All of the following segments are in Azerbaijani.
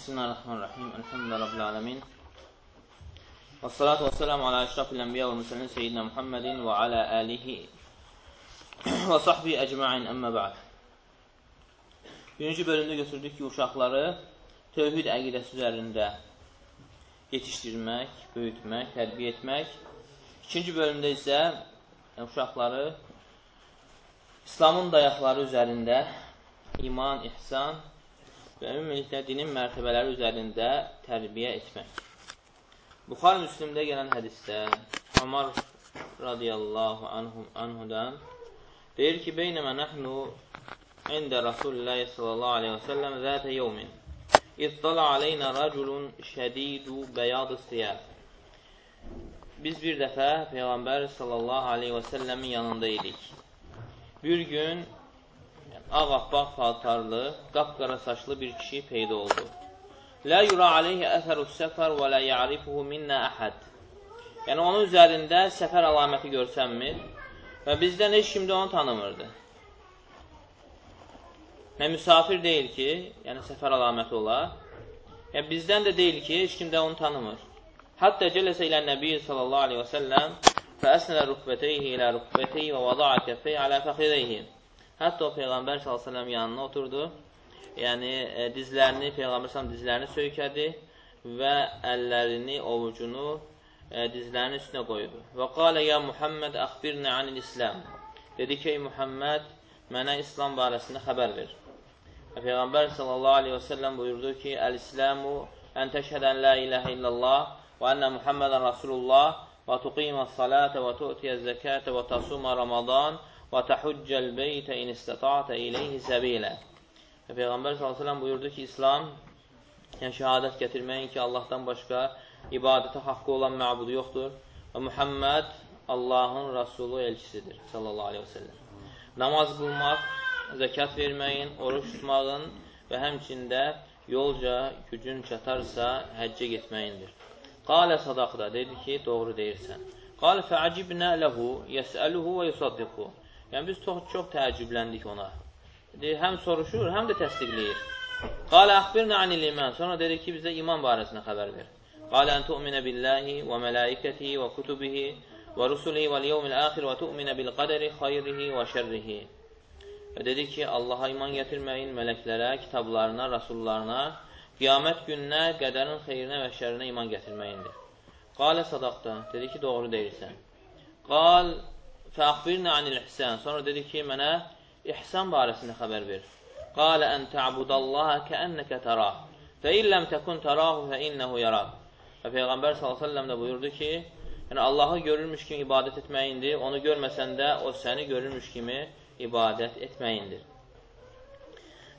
Bismillahirrahmanirrahim. Elhamdülillahi Rabbil alemin. Və salatu və selamu alə əşrafil ənbiya və müsəlin seyyidina Muhammedin və alə əlihi və sahbihi əcma'in əmmə ba'd. Birinci bölümdə götürdük ki, uşaqları tövhid əqidəsi üzərində yetişdirmək, böyütmək, tərbiyə etmək. İkinci bölümdə isə uşaqları İslamın dayaqları üzərində iman, ihsan və ümumiliklə dinin mərtəbələri üzərində tərbiyə etmək. Buxar Müslimdə gələn hədisdə Ömər radiyallahu anhum, anhudan deyir ki, Beynəmə nəhnu ində Rasulullah sallallahu aleyhi və səlləm zətə yevmin İttala aleynə raculun şədidu bəyadı siyah Biz bir dəfə Peyğəmbər sallallahu aleyhi və səlləmin yanında idik. Bir gün ağappaq paltarlı, qapqara saçlı bir kişi peyda oldu. Lə yura aleyhi əsərus səfər və lə ya'rifuhu minnə əhəd. Yəni, onun üzərində səfər əlaməti görsənmir və bizdən heç kimdə onu tanımırdı. Nə müsafir deyil ki, yəni səfər əlaməti ola, yəni bizdən də deyil ki, heç kimdə onu tanımır. Hətta cələsə ilə Nəbi sallallahu aleyhi və səlləm fəəsnələ rükbəteyhi ilə rükbəteyhi və vada'a kəffeyhi alə fəxireyhi. Hətta o Peyğəmbər s.ə.v yanına oturdu. Yəni, e, dizlərini, Peyğəmbər s.ə.v dizlərini söykədi və əllərini, ovucunu e, dizlərinin üstünə qoydu. Və qalə, ya Muhammed, əxbirnə anil İslam. Dedi ki, Muhammed, mənə İslam barəsində xəbər ver. Və Peyğəmbər s.ə.v buyurdu ki, Əl-İslamu ən təşhədən la iləhə illallah və ənə Muhammedən Rasulullah və tuqimə salətə və tu'tiyə zəkətə və tasuma Ramadan və təhuccəl beytə in istata'tə ileyhi səbilə. Və Peyğəmbər s.ə.v buyurdu ki, İslam, yəni şəhadət gətirməyin ki, Allahdan başqa ibadətə haqqı olan məbudu yoxdur və Muhammed Allahın Rasulü elçisidir, sallallahu aleyhi və səlləm. Namaz qılmaq, zəkat verməyin, oruç tutmağın və həmçində yolca gücün çatarsa həccə getməyindir. Qalə sadaqda, dedi ki, doğru deyirsən. Qalə fəacibnə ləhu, yəsəluhu və yusaddiqhu. Yəni, biz çox, çox təəccübləndik ona. Deyir, həm soruşur, həm də təsdiqləyir. Qalə əxbirnə anil iman. Sonra dedi ki, bizə iman barəsində xəbər ver. Qalə ən tu'minə billahi və mələikətihi və kutubihi və rusulihi və liyevmil əxir və tu'minə bil qədəri xayrihi və şərrihi. Və dedi ki, Allaha iman gətirməyin, mələklərə, kitablarına, rasullarına, qiyamət gününə, qədərin xeyrinə və şərrinə iman gətirməyindir. Qalə sadaqda, dedi ki, doğru deyirsən. Qal Fəxbirnə anil ihsən. Sonra dedi ki, mənə ihsan barəsində xəbər ver. Qalə ən tə'budallaha kəənnəkə tərah. Fə illəm təkun tərahu fə innəhu yaraq. Və Peyğəmbər s.ə.v də buyurdu ki, yəni Allahı görürmüş kimi ibadət etməyindir, onu görməsən də o səni görürmüş kimi ibadət etməyindir.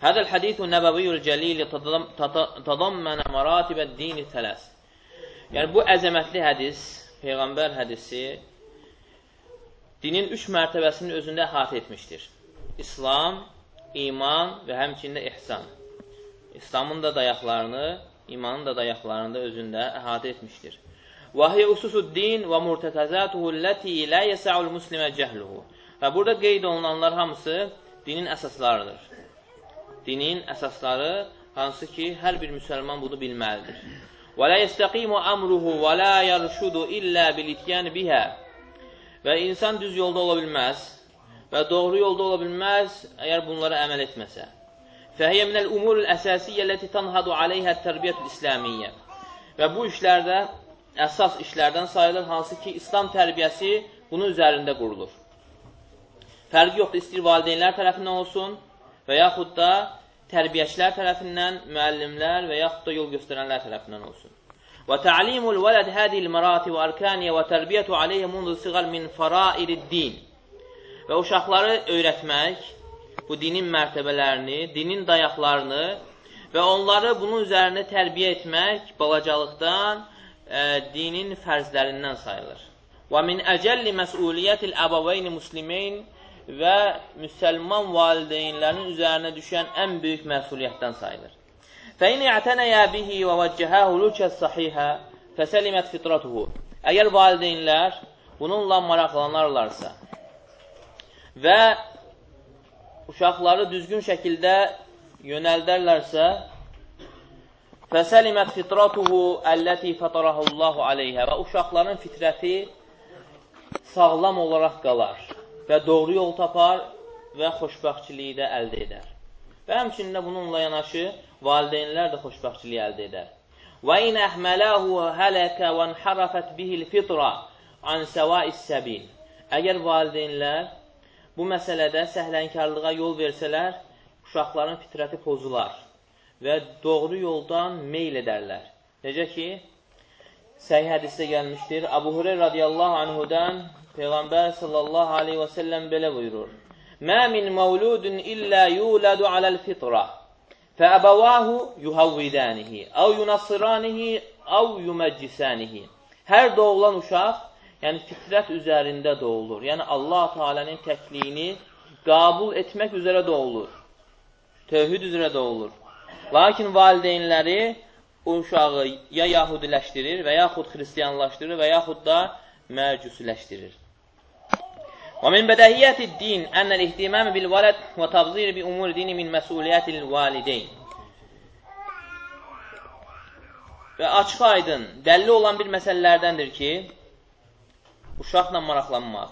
Hədəl hədithu nəbəviyyül cəlili tadammənə maratibə dini tələs. Yəni, bu əzəmətli hədis, Peyğəmbər hədisi dinin üç mərtəbəsini özündə əhatə etmişdir. İslam, iman və həmçində ihsan. İslamın da dayaqlarını, imanın da dayaqlarını da özündə əhatə etmişdir. وَهِيَ أُسُسُ الدِّينِ وَمُرْتَكَزَاتُهُ الَّتِي لَا يَسَعُ الْمُسْلِمَ جَهْلُهُ Və burada qeyd olunanlar hamısı dinin əsaslarıdır. Dinin əsasları hansı ki, hər bir müsəlman bunu bilməlidir. وَلَا يَسْتَقِيمُ أَمْرُهُ وَلَا يَرْشُدُ إِلَّا بِالْإِتْيَانِ بِهَا Və insan düz yolda ola bilməz və doğru yolda ola bilməz əgər bunlara əməl etməsə. Fəhiyyə minəl umurul əsasiyyə ləti tanhadu aleyhə tərbiyyətül İslamiyyə. Və bu işlərdə əsas işlərdən sayılır, hansı ki, İslam tərbiyəsi bunun üzərində qurulur. Fərqi yoxdur, istəyir valideynlər tərəfindən olsun və yaxud da tərbiyəçilər tərəfindən, müəllimlər və yaxud da yol göstərənlər tərəfindən olsun. وتعليم الولد هذه المراتب وأركانية وتربية عليه منذ الصغر min faraidid-din. Və uşaqları öyrətmək bu dinin mərtəbələrini, dinin dayaqlarını və onları bunun üzərində tərbiyə etmək balacalıqdan e, dinin fərzlərindən sayılır. Və min əcəlli məsuliyyətil əbəveyni muslimin və müsəlman valideynlərin üzərinə düşən ən böyük məsuliyyətdən sayılır. Fəin i'tənəyə bihi və vəccəhəhu lükəz sahihə fəsəlimət fitratuhu. Əgər valideynlər bununla maraqlanarlarsa və uşaqları düzgün şəkildə yönəldərlərsə, Fəsəlimət fitratuhu əlləti fətarahullahu aleyhə və uşaqların fitrəti sağlam olaraq qalar və doğru yol tapar və xoşbəxtçiliyi də əldə edər. Və həmçinin də bununla yanaşı valideynlər də xoşbəxtçiliyi əldə edər. Və in əhmələhu hələkə və nharafət bihil fitra an səvais səbil. Əgər valideynlər bu məsələdə səhlənkarlığa yol versələr, uşaqların fitrəti pozular və doğru yoldan meyl edərlər. Necə ki, səhih hədisdə gəlmişdir. Abu Hureyr radiyallahu anhudan Peyğəmbər sallallahu aleyhi və səlləm belə buyurur. Mə min məvludun illə yuladu aləl fitrah Fəəbəvahu yuhavvidənihi, əv yunasıranihi, əv yuməccisənihi. Hər doğulan uşaq, yəni fitrət üzərində doğulur. Yəni Allah Teala'nın təkliyini qəbul etmək üzrə doğulur. Tövhid üzrə doğulur. Lakin valideynləri o uşağı ya yahudiləşdirir və yaxud xristiyanlaşdırır və yaxud da mərcusiləşdirir. ومن بداهيات الدين أن الاهتمام بالولد وتبذير بأمور الدين من مسؤولiyat الوالدين. Və açıq aydın, dəlli olan bir məsələlərdəndir ki, uşaqla maraqlanmaq,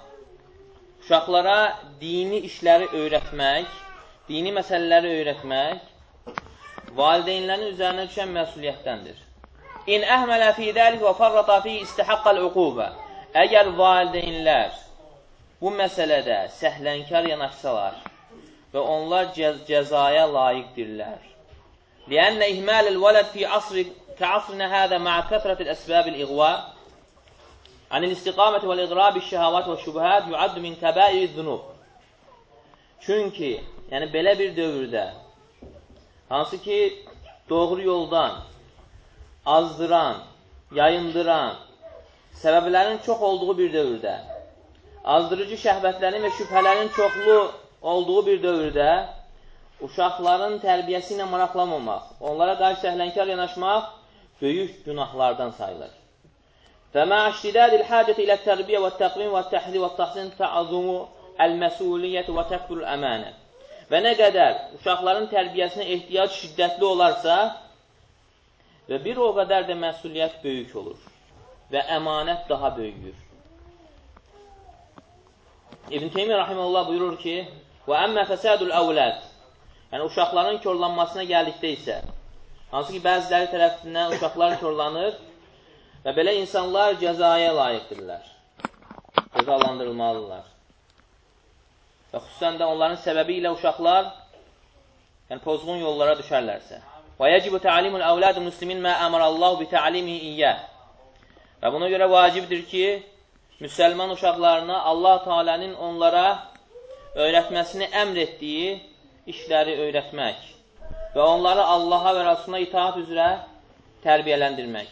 uşaqlara dini işləri öyrətmək, dini məsələləri öyrətmək valideynlərin üzərinə düşən məsuliyyətdəndir. İn əhmələ fi dəlik və farrata fi istihaqqal uqubə. Əgər valideynlər bu məsələdə səhlənkar yanaşsalar və onlar cəz cəzaya layiqdirlər. Liənnə ihməl-i vələd fi hədə məə kətrət-i əsbəb-i iğva anil istiqaməti və iqrabi şəhəvat və şübhət yuaddu min kəbəi zunub. Çünki, yəni belə bir dövrdə, hansı ki, doğru yoldan azdıran, yayındıran, səbəblərin çox olduğu bir dövrdə, azdırıcı şəhvətlərin və şübhələrin çoxlu olduğu bir dövrdə uşaqların tərbiyəsi ilə maraqlanmamaq, onlara qarşı səhlənkar yanaşmaq böyük günahlardan sayılır. فَمَا اشْتِدَادِ الْحَاجَةِ إِلَى التَّرْبِيَةِ وَالتَّقْوِيمِ وَالتَّحْذِيرِ وَالتَّحْسِينِ تَعْظُمُ الْمَسُولِيَّةِ وَتَكْبُرُ الْأَمَانَةِ Və nə qədər uşaqların tərbiyəsinə ehtiyac şiddətli olarsa və bir o qədər də məsuliyyət böyük olur və əmanət daha böyüyür. İbn Teymiyyə rahimehullah buyurur ki: "Və əmmə fəsadul əvlad" Yəni uşaqların korlanmasına gəldikdə isə, hansı ki bəziləri tərəfindən uşaqlar korlanır və belə insanlar cəzaya layiqdirlər. Cəzalandırılmalıdırlar. Və xüsusən də onların səbəbi ilə uşaqlar yəni pozğun yollara düşərlərsə. Və yecibu ta'limul əvlad muslimin mə əmrəllahu bi ta'limihi iyyah. Və buna görə vacibdir ki, müsəlman uşaqlarına Allah Teala'nın onlara öyrətməsini əmr etdiyi işləri öyrətmək və onları Allaha və Rasuluna itaat üzrə tərbiyələndirmək.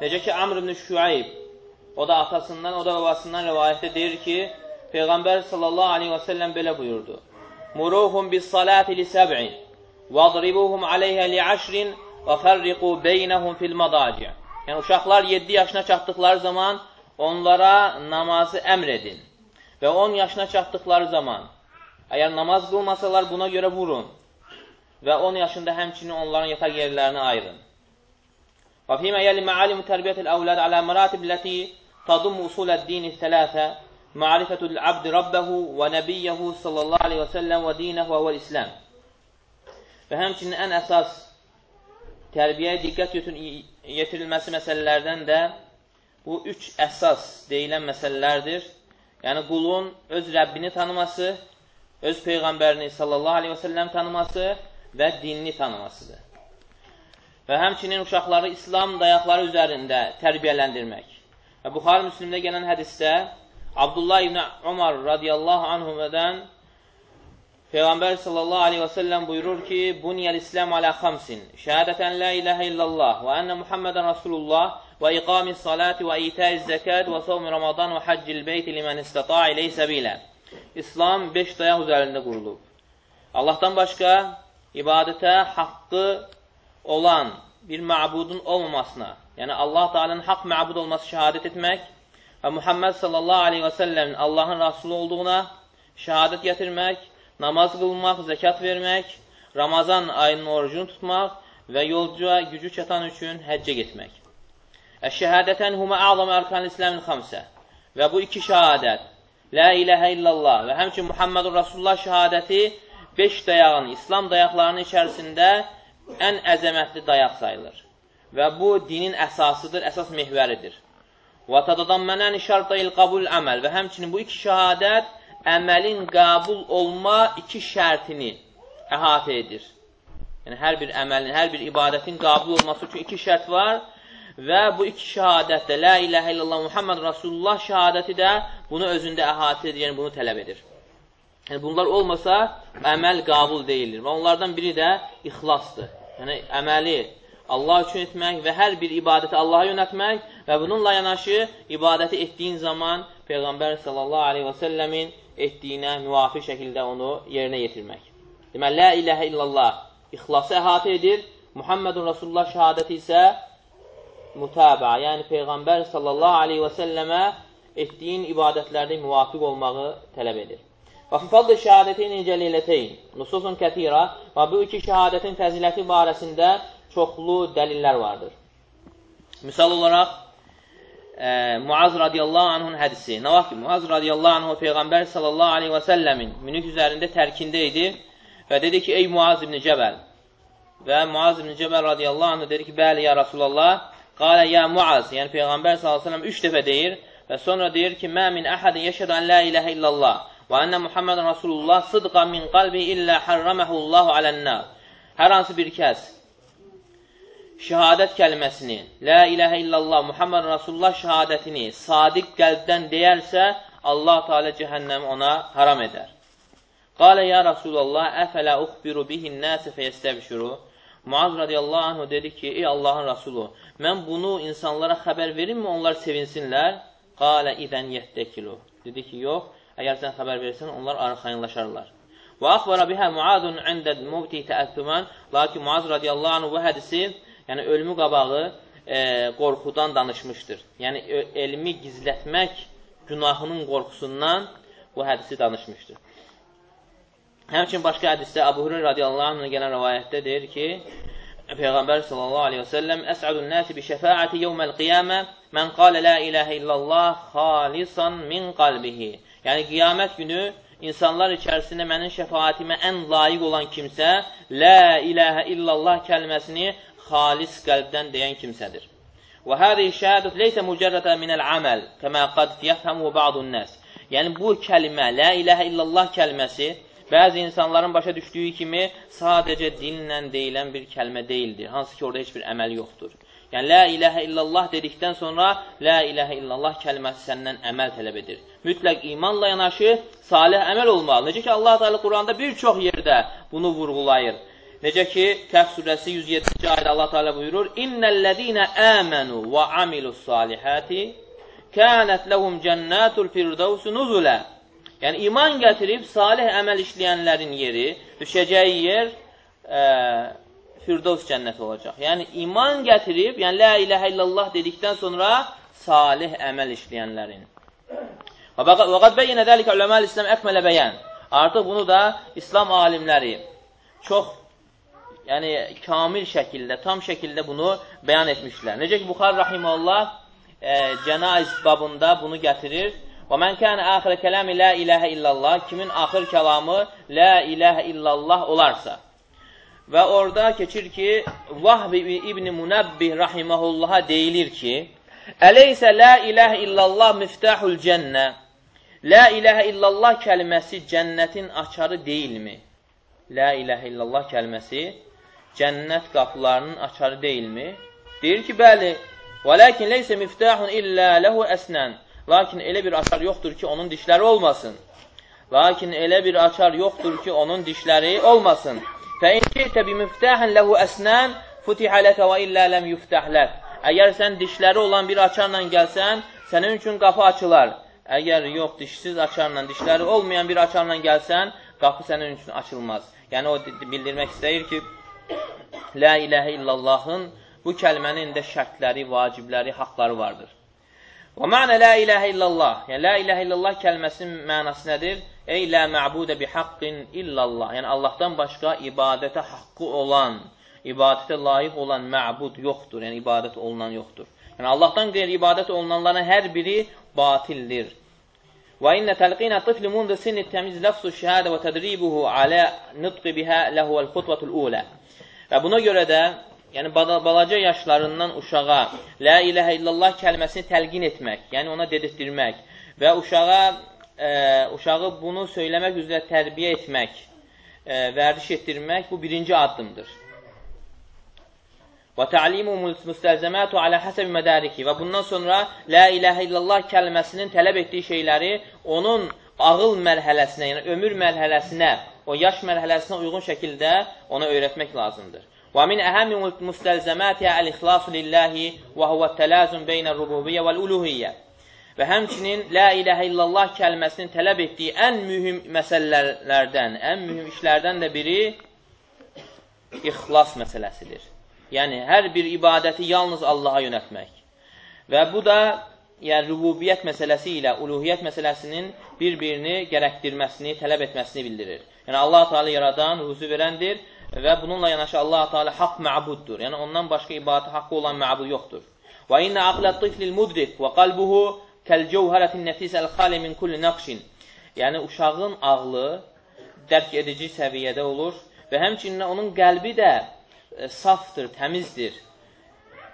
Necə ki, Amr ibn Şüayb, o da atasından, o da babasından rivayətdə deyir ki, Peyğəmbər sallallahu aleyhi və səlləm belə buyurdu. Muruhum bis salati li səb'in və adribuhum aleyhə li əşrin və fərriqu beynəhum fil madaci. Yəni, uşaqlar 7 yaşına çatdıqları zaman onlara namazı əmr edin. Və 10 yaşına çatdıqları zaman, əgər namaz qılmasalar buna görə vurun. Və 10 yaşında həmçinin onların yataq yerlərini ayırın. Və fīmə yəli məalim tərbiyyətil əvləd alə məratib ləti tadum usuləd-dini thələthə ma'rifətul abdi rabbəhu və nəbiyyəhu sallallahu aleyhi və səlləm və dinəhu və İslam. Və həmçinin ən əsas tərbiyyəyə diqqət yetirilməsi məsələlərdən də Bu üç əsas deyilən məsələlərdir. Yəni, qulun öz Rəbbini tanıması, öz Peyğəmbərini sallallahu aleyhi və səlləm tanıması və dinini tanımasıdır. Və həmçinin uşaqları İslam dayaqları üzərində tərbiyələndirmək. Və Buxar Müslimdə gələn hədisdə Abdullah ibn Umar radiyallahu anhumədən Peyğəmbər sallallahu aleyhi və səlləm buyurur ki, Buniyəl İslam alə xamsin, şəhədətən la iləhə illallah və ənə Muhammədən Rasulullah və iqamis salati və itəiz zəkat və savmi ramadan və haccil beyti limən istata iley səbilə. İslam 5 dayaq üzərində qurulub. Allahdan başqa ibadətə haqqı olan bir məbudun olmamasına, yəni Allah Teala'nın haqq məbud olması şəhadət etmək və Muhammed sallallahu aleyhi və səlləmin Allahın Rasulü olduğuna şəhadət gətirmək, namaz qılmaq, zəkat vermək, Ramazan ayının orucunu tutmaq və yolcuya gücü çatan üçün həccə getmək. Əş-şəhadətən huma a'zam arkan İslamın xamsə. Və bu iki şəhadət, la ilahə illallah və həmçinin Muhammedur Rasulullah şəhadəti 5 dayağın, İslam dayaqlarının içərisində ən əzəmətli dayaq sayılır. Və bu dinin əsasıdır, əsas mehvəridir. Və tadadammənən şərtayil qabul əməl və həmçinin bu iki şəhadət əməlin qəbul olma iki şərtini əhatə edir. Yəni, hər bir əməlin, hər bir ibadətin qəbul olması üçün iki şərt var və bu iki şəhadət də, Lə iləhə illallah Muhammed Rasulullah şəhadəti də bunu özündə əhatə edir, yəni bunu tələb edir. Yəni, bunlar olmasa, əməl qəbul deyilir və onlardan biri də ixlasdır. Yəni, əməli Allah üçün etmək və hər bir ibadəti Allaha yönətmək və bununla yanaşı ibadəti etdiyin zaman Peyğəmbər sallallahu aleyhi və səlləmin etdiyinə müvafiq şəkildə onu yerinə yetirmək. Deməli, Lə iləhə illallah ixlası əhatə edir, Muhammedun Rasulullah şəhadəti isə mütabə, yəni Peyğəmbər sallallahu aleyhi və səlləmə etdiyin ibadətlərdə müvafiq olmağı tələb edir. Və fifadlı şəhadətin cəlilətəyin, nususun kətira və bu iki şəhadətin fəziləti barəsində çoxlu dəlillər vardır. Misal olaraq, e, Muaz radiyallahu anhun hədisi. Nə vaxt ki, Muaz radiyallahu anhu Peyğəmbər sallallahu aleyhi və səlləmin minik üzərində tərkində idi və dedi ki, ey Muaz ibn Cəbəl. Və Muaz ibn Cəbəl radiyallahu anhu dedi ki, bəli, ya Rasulallah, qalə ya Muaz, yəni Peyğəmbər səlləm üç dəfə deyir və sonra deyir ki, mə min əhədin yeşədə ən la iləhə illallah və ənə Muhammedən Rasulullah sıdqa min qalbi illə hərrəməhullahu alənnər. Hər hansı bir kəs şəhadət kəlməsini, Lə iləhə illallah, Muhammed Rasulullah şəhadətini sadiq qəlbdən deyərsə, Allah Teala cəhənnəmi ona haram edər. Qalə ya Rasulallah, əfələ uxbiru bihin nəsə feyəstəbşuru. Muaz radiyallahu anhu dedi ki, ey Allahın Rasulu, mən bunu insanlara xəbər verimmi, onlar sevinsinlər? Qalə idən yəttəkilu. Dedi ki, yox, əgər sən xəbər versən, onlar arxayınlaşarlar. Və axbara bihə Muadun əndəd muvti təəttümən, lakin Muaz radiyallahu anhu bu hədisi yəni ölümü qabağı e, qorxudan danışmışdır. Yəni elmi gizlətmək günahının qorxusundan bu hədisi danışmışdır. Həmçin başqa hədisdə Abu Hurayra radiyallahu anhına gələn rivayətdə deyir ki, Peyğəmbər sallallahu aleyhi və səlləm Əs'adun nəsi bi şəfaəti yevməl qiyamə mən qalə la iləhə illallah xalisan min qalbihi. Yəni, qiyamət günü insanlar içərisində mənim şəfaətimə ən layiq olan kimsə la iləhə illallah kəlməsini xalis qəlbdən deyən kimsədir. Və hədi şəhədət leysə mücərrədə minəl aməl, kəmə qad yəfhəmu ba'dun nəs. Yəni, bu kəlimə, lə iləhə illallah kəlməsi, bəzi insanların başa düşdüyü kimi sadəcə dinlə deyilən bir kəlmə deyildir. Hansı ki, orada heç bir əməl yoxdur. Yəni, lə iləhə illallah dedikdən sonra, lə iləhə illallah kəlməsi səndən əməl tələb edir. Mütləq imanla yanaşı, salih əməl olmalı. Necə ki, Allah-u Teala Quranda bir çox yerdə bunu vurğulayır. Necə ki, Kəhv surəsi 107-ci ayda Allah Teala buyurur: "İnnellezîne âmenû və amilus salihati kânet lehum cennetul firdevs nuzula." Yəni iman gətirib salih əməl işləyənlərin yeri, düşəcəyi yer e, Firdevs cənnəti olacaq. Yəni iman gətirib, yəni la ilahə illallah dedikdən sonra salih əməl işləyənlərin. Və qad beyyənə dəlikə uləməl İslam əkmələ bəyən. Artıq bunu da İslam alimləri çox yəni kamil şəkildə, tam şəkildə bunu bəyan etmişlər. Necə ki, Buxar Rahiməllah e, cənaiz babında bunu gətirir. Və mən kənə axirə kələmi lə iləhə illallah, kimin axır kəlamı lə iləhə illallah olarsa. Və orada keçir ki, Vahbi İbni Munabbih Rahiməhullaha deyilir ki, Əleysə lə iləhə illallah miftahul cənnə. Lə iləhə illallah kəlməsi cənnətin açarı deyilmi? Lə iləhə illallah kəlməsi cənnət qapılarının açarı deyilmi? Deyir ki, bəli. Və lakin leysə miftahun illə lehu əsnən. Lakin elə bir açar yoxdur ki, onun dişləri olmasın. Lakin elə bir açar yoxdur ki, onun dişləri olmasın. Fə in şi'tə bi miftahin lehu əsnən futihə ləkə və illə ləm yuftah lək. Əgər sən dişləri olan bir açarla gəlsən, sənin üçün qapı açılar. Əgər yox, dişsiz açarla, dişləri olmayan bir açarla gəlsən, qapı sənin üçün açılmaz. Yəni, o bildirmək istəyir ki, Lə iləhə illallahın bu kəlmənin də şərtləri, vacibləri, haqları vardır. Və mənə lə iləhə illallah, yəni lə iləhə illallah kəlməsinin mənası nədir? Ey lə mə'budə bi haqqin illallah, yəni Allahdan başqa ibadətə haqqı olan, ibadətə layiq olan məbud yoxdur, yəni ibadət olunan yoxdur. Yəni Allahdan qeyri ibadət olunanların hər biri batildir. Və innə təlqinə tifli mundu sinni təmiz ləfsu şəhədə və tədribuhu alə nutqi bihə ləhuvəl xutvatul ulə. Və buna görə də, yəni balaca yaşlarından uşağa Lə iləhə illallah kəlməsini təlqin etmək, yəni ona dedirtdirmək və uşağa, e, uşağı bunu söyləmək üzrə tərbiyə etmək, e, vərdiş etdirmək bu birinci addımdır. Və təlimu müstəlzəmətu alə həsəb mədariki və bundan sonra la ilahə illallah kəlməsinin tələb etdiyi şeyləri onun ağıl mərhələsinə, yəni ömür mərhələsinə, o yaş mərhələsinə uyğun şəkildə ona öyrətmək lazımdır. Və min əhəmi müstəlzəməti əl-ixlasu lillahi və huvə tələzun beynə rububiyyə vəl-uluhiyyə. Və həmçinin la ilahə illallah kəlməsinin tələb etdiyi ən mühüm məsələlərdən, ən mühüm işlərdən də biri ixlas məsələsidir. Yəni, hər bir ibadəti yalnız Allaha yönətmək. Və bu da yəni, rububiyyət məsələsi ilə uluhiyyət məsələsinin bir-birini gərəkdirməsini, tələb etməsini bildirir. Yəni, Allah Teala yaradan, ruzu verəndir və bununla yanaşı Allah Teala haqq məbuddur. Yəni, ondan başqa ibadət haqqı olan məbud yoxdur. Və innə aqlət tiflil mudrik və qalbuhu kəlcəvhərətin nəfisəl xali min kulli naqşin. Yəni, uşağın ağlı dərk edici səviyyədə olur və həmçinin onun qəlbi də e, safdır, təmizdir.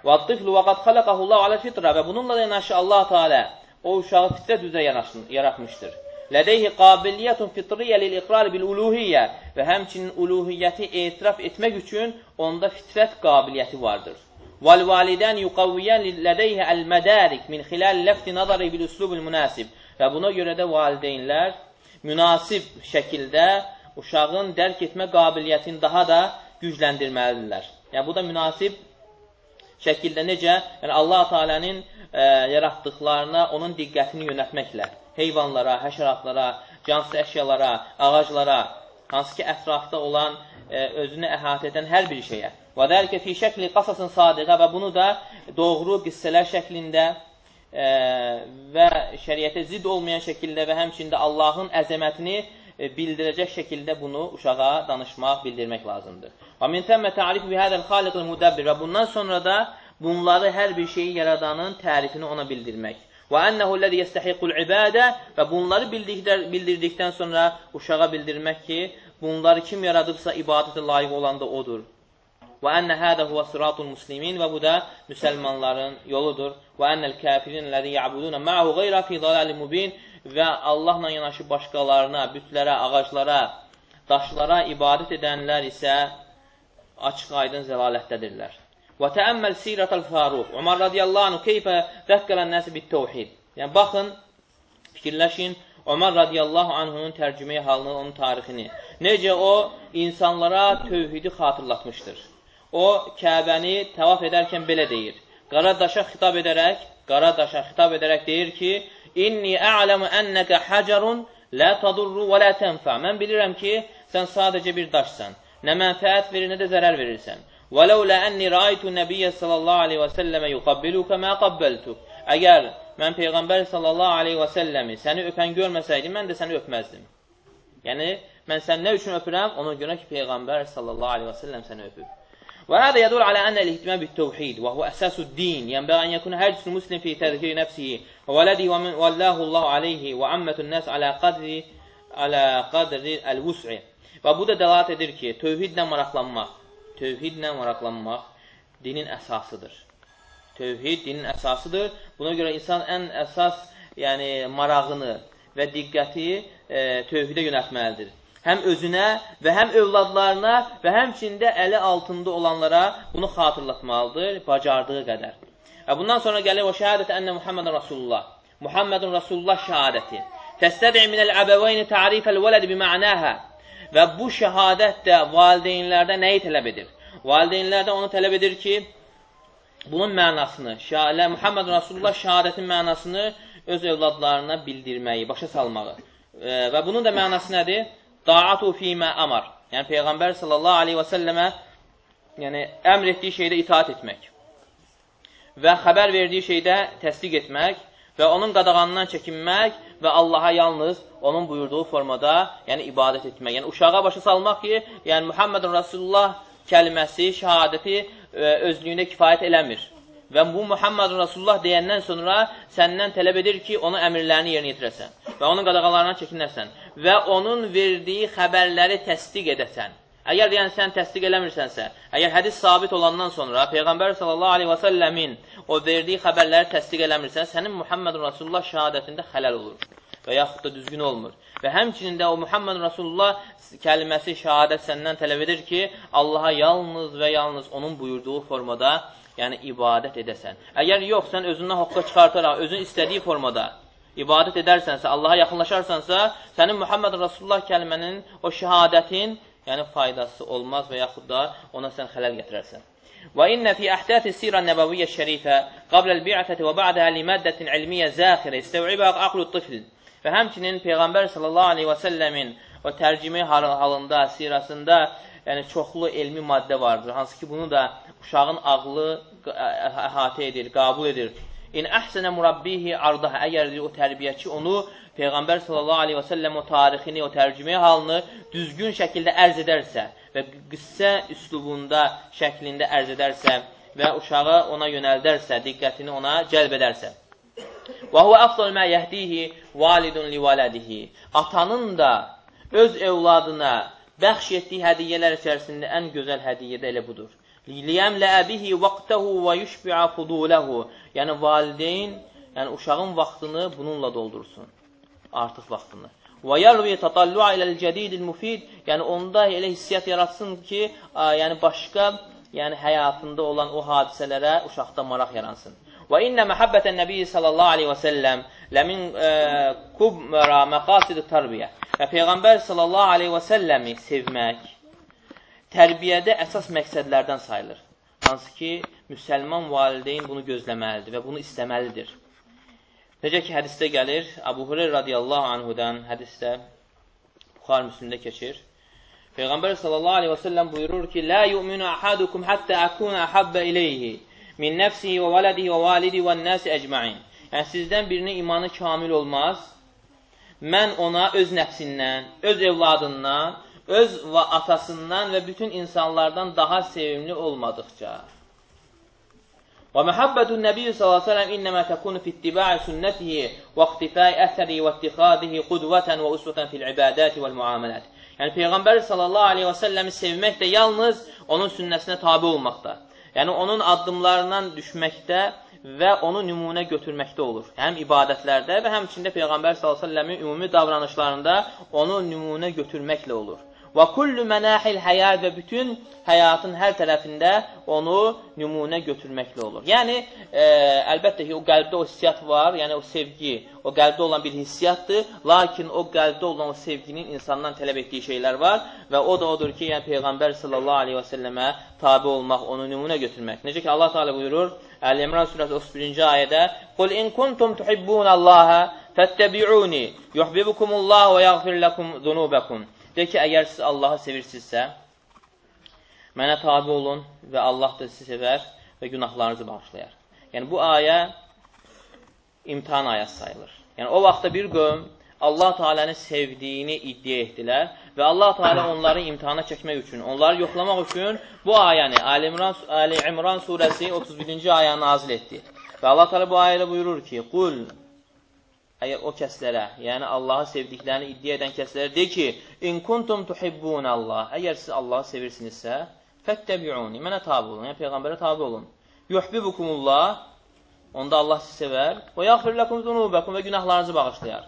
Və tiflu və qad xalaqahullahu alə fitra və bununla yanaşı Allah Teala o uşağı fitrət üzrə yaratmışdır. Lədeyhi qabiliyyətun fitriyyə lil-iqrar bil-uluhiyyə və həmçinin uluhiyyəti etiraf etmək üçün onda fitrət qabiliyyəti vardır. Vəl-validən yuqavviyyən lədeyhi əl-mədərik min xilal ləfti nazari bil-üslubul münasib və buna görə də valideynlər münasib şəkildə uşağın dərk etmə qabiliyyətini daha da gücləndirməlidirlər. Yəni, bu da münasib şəkildə necə? Yəni, Allah Teala'nın e, yaratdıqlarına onun diqqətini yönətməklə, heyvanlara, həşəratlara, cansız əşyalara, ağaclara, hansı ki, ətrafda olan, e, özünü əhatə edən hər bir şeyə. Və dəlkə fi şəkli qasasın sadiqə və bunu da doğru qissələr şəklində e, və şəriətə zid olmayan şəkildə və həmçində Allahın əzəmətini E, bildirəcək şəkildə bunu uşağa danışmaq, bildirmək lazımdır. Və min təmmə tərif bi hədəl xaliqil müdəbbir və bundan sonra da bunları hər bir şeyi yaradanın tərifini ona bildirmək. Və ənəhu ləzi yəstəhiqul ibadə və bunları bildirdikdən sonra uşağa bildirmək ki, bunları kim yaradıbsa ibadətə layiq olan da odur. Və ənə hədə huvə sıratul muslimin və bu da müsəlmanların yoludur. Və ənəl kafirin ləzi ya'buduna ma'hu qeyra fi dalalim mubin və Allahla yanaşı başqalarına, bütlərə, ağaclara, daşlara ibadət edənlər isə açıq aydın zəlalətdədirlər. Və təəmməl sirətəl Faruq. Umar radiyallahu anh keyfə rəqqələn nəsi bit təvhid. Yəni, baxın, fikirləşin, Ömər radiyallahu anhunun tərcüməyi halını, onun tarixini. Necə o, insanlara tövhidi xatırlatmışdır. O, Kəbəni təvaf edərkən belə deyir. Qara daşa xitab edərək, qara daşa xitab edərək deyir ki, İnni a'lamu enneke hacerun la tadurru və la tənfə. Mən bilirəm ki, sən sadəcə bir daşsan. Nə mənfəət verir, nə də zərər verirsən. ولولا أني رأيت النبي صلى الله عليه وسلم يقبلك ما قبلتك. اگر من پیغمبر صلى الله عليه وسلم seni öpən görməsəydim mən də səni öpməzdim يعني من səni nə üçün öpürəm ona görə ki peyğəmbər صلى الله عليه وسلم səni öpüb وهذا يدل على أن الاهتمام بالتوحيد وهو أساس الدين. ينبغي أن يكون هاجس المسلم في تذكير نفسه وولده ومن والله الله عليه وعمه الناس على قدر على قدر الوسع. وبدا دلالة edir ki tövhidlə maraqlanmaq tövhidlə maraqlanmaq dinin əsasıdır. Tövhid dinin əsasıdır. Buna görə insan ən əsas yəni marağını və diqqəti e, tövhidə yönəltməlidir həm özünə və həm övladlarına və həmçində əli altında olanlara bunu xatırlatmalıdır, bacardığı qədər. Və bundan sonra gəlir o şəhadət ənə Muhammedun Rasulullah. Muhammedun Rasulullah şəhadəti. Təstəbi minəl əbəvəyni tərifəl vələd bimənəhə. Və bu şəhadət də valideynlərdə nəyi tələb edir? Valideynlərdə onu tələb edir ki, bunun mənasını, şələ, Muhammed Rasulullah şəhadətin mənasını öz övladlarına bildirməyi, başa salmağı. E, və bunun da mənası nədir? Daatu fīmə əmar. Yəni, Peyğəmbər sallallahu aleyhi və səlləmə yəni, əmr etdiyi şeydə itaat etmək və xəbər verdiyi şeydə təsdiq etmək və onun qadağanından çəkinmək və Allaha yalnız onun buyurduğu formada, yəni ibadət etmək. Yəni uşağa başa salmaq ki, yəni Muhammedun Rasulullah kəlməsi, şəhadəti ə, e, özlüyündə kifayət eləmir. Və bu Muhammed Rasulullah deyəndən sonra səndən tələb edir ki, onun əmirlərini yerinə yetirəsən və onun qadağalarından çəkinəsən və onun verdiyi xəbərləri təsdiq edəsən. Əgər yəni sən təsdiq eləmirsənsə, əgər hədis sabit olandan sonra Peyğəmbər sallallahu aleyhi və səlləmin o verdiyi xəbərləri təsdiq eləmirsən, sənin Muhammed Rasulullah şəhadətində xələl olur və yaxud da düzgün olmur. Və həmçinin də o Muhammed Rasulullah kəlməsi şəhadət səndən tələb edir ki, Allaha yalnız və yalnız onun buyurduğu formada, yəni ibadət edəsən. Əgər yox, sən özündən hoqqa çıxartaraq, özün istədiyi formada ibadət edərsənsə, Allaha yaxınlaşarsansa, sənin Muhammed Rasulullah kəlmənin, o şəhadətin, yəni faydası olmaz və yaxud da ona sən xələl gətirərsən. وإن في أحداث السيرة النبوية الشريفة قبل البعثة وبعدها لمادة علمية زاخرة استوعبها عقل الطفل Və həmçinin Peyğəmbər sallallahu aleyhi və səlləmin o tərcümə halında, sirasında yəni çoxlu elmi maddə vardır. Hansı ki, bunu da uşağın ağlı əhatə edir, qəbul edir. İn əhsənə murabbihi ardaha. Əgər o tərbiyəçi onu Peyğəmbər sallallahu aleyhi və səlləm o tarixini, o tərcümə halını düzgün şəkildə ərz edərsə və qıssə üslubunda, şəklində ərz edərsə və uşağı ona yönəldərsə, diqqətini ona cəlb edərsə. Və huvə əfdal mə yəhdihi validun li vələdihi. Atanın da öz evladına bəxş etdiyi hədiyyələr içərisində ən gözəl hədiyyə də elə budur. Liyəmlə əbihi vaqtəhu və yüşbi'a fuduləhu. Yəni, valideyn, yəni uşağın vaxtını bununla doldursun. Artıq vaxtını. Və yəlvi tatallu'a iləl cədidil mufid. Yəni, onda elə hissiyat yaratsın ki, yəni başqa yəni həyatında olan o hadisələrə uşaqda maraq yaransın. Və innə məhəbbətən nəbiyyi sallallahu aleyhi və səlləm ləmin e, kubra məqasid-i tərbiyə. Və Peyğəmbər sallallahu aleyhi və səlləmi sevmək tərbiyədə əsas məqsədlərdən sayılır. Hansı ki, müsəlman valideyn bunu gözləməlidir və bunu istəməlidir. Necə ki, hədisdə gəlir, Abu Hureyr radiyallahu anhudan hədisdə Buxar müslümdə keçir. Peyğəmbər sallallahu aleyhi və səlləm buyurur ki, Lə yu'minu ahadukum həttə əkunə əhabbə iləyhi min nəfsihi və vələdihi və validi və nəsi əcməin. Yəni, sizdən birinin imanı kamil olmaz. Mən ona öz nəfsindən, öz evladından, öz və atasından və bütün insanlardan daha sevimli olmadıqca. Və məhəbbətun nəbiyyə s.ə.v innəmə təkunu fi ittiba'i sünnətihi və ixtifai əsəri və ittixadihi qudvətən və usvətən fil ibadəti və müamələt. Yəni, Peyğəmbər s.ə.v-i sevmək də yalnız onun sünnəsinə tabi olmaqda. Yəni, onun addımlarından düşməkdə və onu nümunə götürməkdə olur. Həm ibadətlərdə və həmçində Peyğəmbər s.ə.v-in ümumi davranışlarında onu nümunə götürməklə olur. Və kullu mənahil həyat və bütün həyatın hər tərəfində onu nümunə götürməklə olur. Yəni, e, əlbəttə ki, o qəlbdə o hissiyat var, yəni o sevgi, o qəlbdə olan bir hissiyatdır, lakin o qəlbdə olan o sevginin insandan tələb etdiyi şeylər var və o da odur ki, yəni Peyğəmbər sallallahu aleyhi və səlləmə tabi olmaq, onu nümunə götürmək. Necə ki, Allah Teala buyurur, Əl-İmran surəsi 31-ci ayədə, Qul in kuntum tuhibbunallaha fəttəbi'uni, yuhbibukumullahu və yəğfir ləkum zunubəkum. Deyir ki, əgər siz Allahı sevirsinizsə, mənə tabi olun və Allah da sizi sevər və günahlarınızı bağışlayar. Yəni, bu ayə imtihan ayəsi sayılır. Yəni, o vaxtda bir qövm Allah Teala'nı sevdiyini iddia etdilər və Allah Teala onları imtihana çəkmək üçün, onları yoxlamaq üçün bu ayəni Ali İmran, Ali İmran surəsi 31-ci ayəni nazil etdi. Və Allah Teala bu ayədə buyurur ki, Qul əgər o kəslərə, yəni Allahı sevdiklərini iddia edən kəslərə de ki, in kuntum tuhibbun Allah, əgər siz Allahı sevirsinizsə, fəttəbi'uni, mənə tabi olun, yəni Peyğəmbərə tabi olun. Yuhbibukumullah, onda Allah sizi sevər, və yaxfir ləkum zunubəkum və günahlarınızı bağışlayar.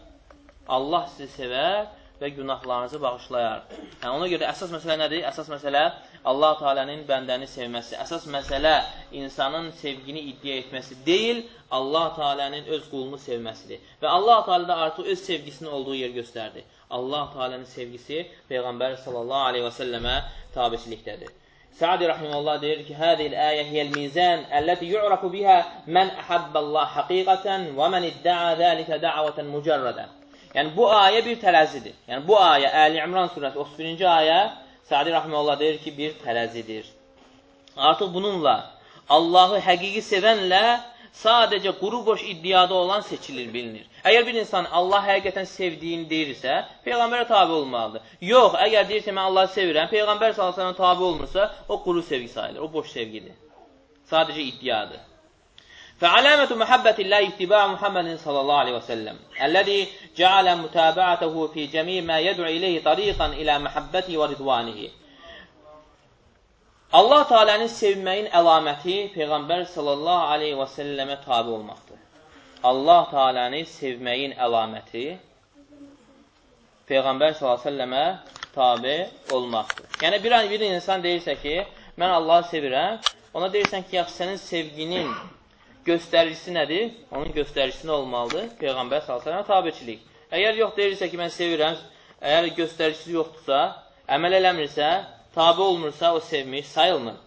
Allah sizi sevər və günahlarınızı bağışlayar. Yəni, ona görə əsas məsələ nədir? Əsas məsələ Allah Teala'nın bəndəni sevməsi. Əsas məsələ insanın sevgini iddia etməsi deyil, Allah Teala'nın öz qulunu sevməsidir. Və Allah Teala da artıq öz sevgisinin olduğu yer göstərdi. Allah Teala'nın sevgisi Peyğəmbər sallallahu aleyhi və səlləmə tabiçilikdədir. Sa'di rahimehullah deyir ki, "Hadihi'l ayə hiyəl mizan elleti yu'rafu biha men ahabballah haqiqatan və men idda'a zalika da'vatan mujarradan." Yəni, bu ayə bir tərəzidir. Yəni, bu ayə, Əli İmran surəsi 31-ci ayə, Sadi Rahmanullah deyir ki, bir tərəzidir. Artıq bununla Allahı həqiqi sevənlə sadəcə quru boş iddiada olan seçilir, bilinir. Əgər bir insan Allah həqiqətən sevdiyini deyirsə, Peyğəmbərə tabi olmalıdır. Yox, əgər deyirsə, mən Allahı sevirəm, Peyğəmbər s.ə.və tabi olmursa, o quru sevgi sayılır, o boş sevgidir. Sadəcə iddiadır. فعلامة محبة الله اتباع محمد صلى الله عليه وسلم الذي جعل متابعته في جميع ما يدعو إليه طريقا إلى محبته ورضوانه Allah Teala'nın sevməyin əlaməti Peyğəmbər sallallahu aleyhi və səlləmə tabi olmaqdır. Allah Teala'nı sevməyin əlaməti Peyğəmbər sallallahu aleyhi və səlləmə tabi olmaqdır. Yəni bir an bir insan deyirsə ki, mən Allahı sevirəm, ona deyirsən ki, yaxşı sənin sevginin göstəricisi nədir? Onun göstəricisi nə olmalıdır? Peyğəmbər s.ə.və tabiçilik. Əgər yox deyirsə ki, mən sevirəm, əgər göstəricisi yoxdursa, əməl eləmirsə, tabi olmursa, o sevmiş sayılmır.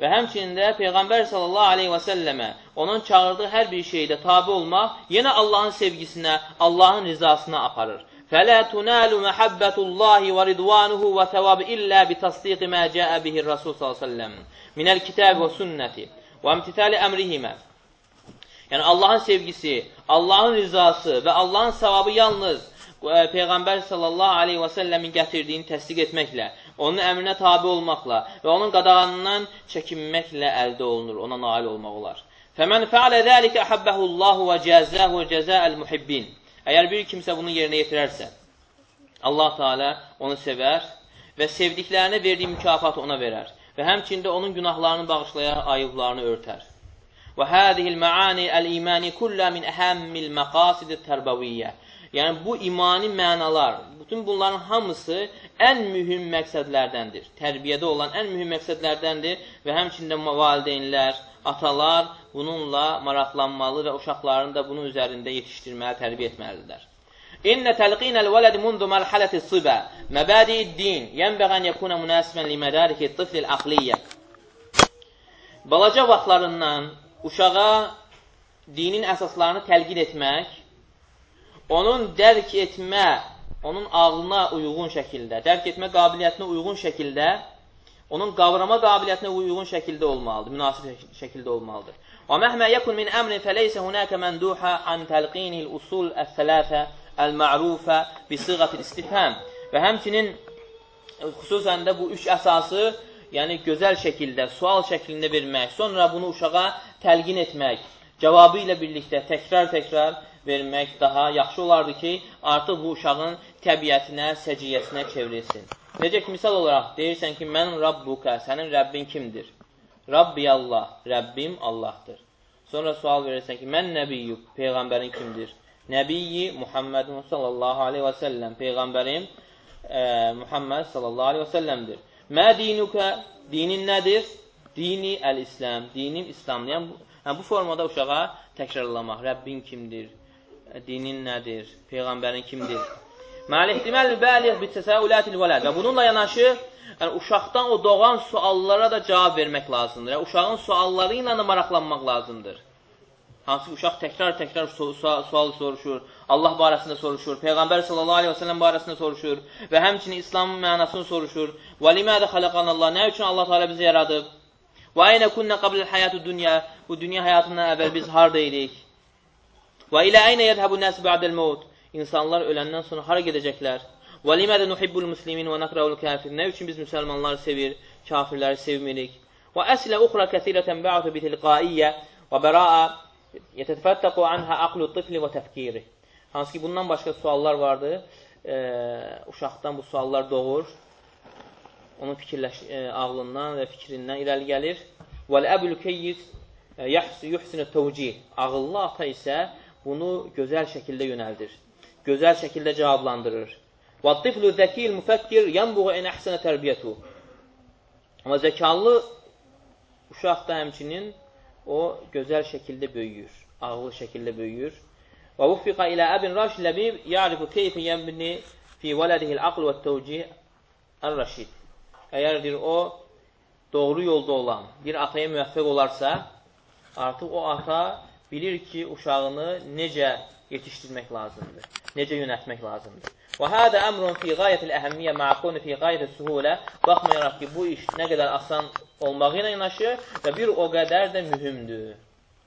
Və həmçində Peyğəmbər sallallahu aleyhi və səlləmə onun çağırdığı hər bir şeydə tabi olmaq yenə Allahın sevgisinə, Allahın rizasına aparır. Fələ tunəlu məhəbbətullahi və ridvanuhu və təvabı illə bitasdiqi mə cəə bihir Rasul sallallahu aleyhi və səlləm minəl kitəb və sünnəti və əmtithəli əmrihimə Yəni Allahın sevgisi, Allahın rizası və Allahın savabı yalnız e, Peyğəmbər sallallahu aleyhi və səlləmin gətirdiyini təsdiq etməklə, onun əmrinə tabi olmaqla və onun qadağanından çəkinməklə əldə olunur, ona nail olmaq olar. Fəmən fəalə zəlikə əhabbəhullahu və cəzəhu cəzəəl muhibbin. Əgər bir kimsə bunu yerinə yetirərsə, Allah Teala onu sevər və sevdiklərinə verdiyi mükafatı ona verər və həmçində onun günahlarını bağışlayar, ayıblarını örtər. Hədihil məani əl-imani kullə min əhəmmil məqasid-i tərbaviyyə. Yəni, bu imani mənalar, bütün bunların hamısı ən mühüm məqsədlərdəndir. Tərbiyədə olan ən mühüm məqsədlərdəndir və həmçində valideynlər, atalar bununla maraqlanmalı və uşaqlarını da bunun üzərində yetişdirməli, tərbiyə etməlidirlər. İnnə təlqinəl vələd mundu mərhələti sıbə məbədi-din yənbəğən yəkuna münasibən li mədariki tıflil aqliyyə. Balaca vaxtlarından uşağa dinin əsaslarını təlqin etmək, onun dərk etmə, onun ağlına uyğun şəkildə, dərk etmə qabiliyyətinə uyğun şəkildə, onun qavrama qabiliyyətinə uyğun şəkildə olmalıdır, münasib şəkildə olmalıdır. Və məhmə yəkun min əmrin fəleysə hunəkə mənduhə an təlqinil usul əs-sələfə əl-ma'rufə bi sığatil istifham. Və həmçinin xüsusən də bu üç əsası yəni gözəl şəkildə, sual şəklində vermək, sonra bunu uşağa təlqin etmək, cavabı ilə birlikdə təkrar-təkrar vermək daha yaxşı olardı ki, artıq bu uşağın təbiətinə, səciyyəsinə çevrilsin. Necə ki, misal olaraq deyirsən ki, mən Rabbuka, sənin Rəbbin kimdir? Rabbi Allah, Rəbbim Allahdır. Sonra sual verirsən ki, mən Nəbiyyük, Peyğəmbərin kimdir? Nəbiyyi Muhammedun sallallahu aleyhi və səlləm, Peyğəmbərim e, Muhammed sallallahu aleyhi və səlləmdir. Mə dinukə, dinin nədir? Dini əl-İslam, dinim İslamdır. Yəni, yəni, bu formada uşağa təkrarlamaq. Rəbbin kimdir? Dinin nədir? Peyğəmbərin kimdir? Məl-ihtiməl bəliğ bitəsəulətil vələd. Və bununla yanaşı, yəni, uşaqdan o doğan suallara da cavab vermək lazımdır. Yəni, uşağın sualları ilə də maraqlanmaq lazımdır. Hansı uşaq təkrar-təkrar sual soruşur, Allah barəsində soruşur, Peyğəmbər sallallahu aleyhi və sələm barəsində soruşur və həmçinin İslamın mənasını soruşur. Və limədə xaləqan Allah, nə üçün Allah Teala bizi yaradıb? Və aynə kunnə qabləl həyatü dünya, bu dünya həyatından əvvəl biz harada idik? Və ilə aynə yədhəbu nəsi bə'dəl məut, insanlar öləndən sonra hara gedəcəklər? Və limədə nuhibbul muslimin və nəqrəul kafir, nə üçün biz müsəlmanları sevir, kafirləri sevmirik? Və əslə uxra kəsirətən bə'atü bitilqaiyyə və bəra'a yetətfəttəqu anhə aqlu tifli və təfkiri. Hansı ki, bundan başqa suallar vardır. E, uşaqdan bu suallar doğur. Onun fikirləş e, ağlından və fikrindən irəli gəlir. Vəl-əbül keyyiz e, yuhsinü təvcih. Ağıllı ata isə bunu gözəl şəkildə yönəldir. Gözəl şəkildə cavablandırır. Və-tiflu zəkil müfəkkir yanbuğu ən əhsənə tərbiyyətu. Amma zəkalı uşaq da həmçinin o gözəl şəkildə böyüyür, ağıl şəkildə böyüyür. Və vuffiqa ilə əbin raşid ləbib ya'rifu keyfi yəmbini fi vələdihil aql və təvcih ər-rəşid. Əgər deyir, o doğru yolda olan bir ataya müvəffəq olarsa, artıq o ata bilir ki, uşağını necə yetişdirmək lazımdır, necə yönətmək lazımdır. Və hədə əmrun fi qayətil əhəmmiyə məqunu fi qayətil suhulə baxmayaraq ki, bu iş nə qədər asan olmağı ilə yanaşı və bir o qədər də mühümdür.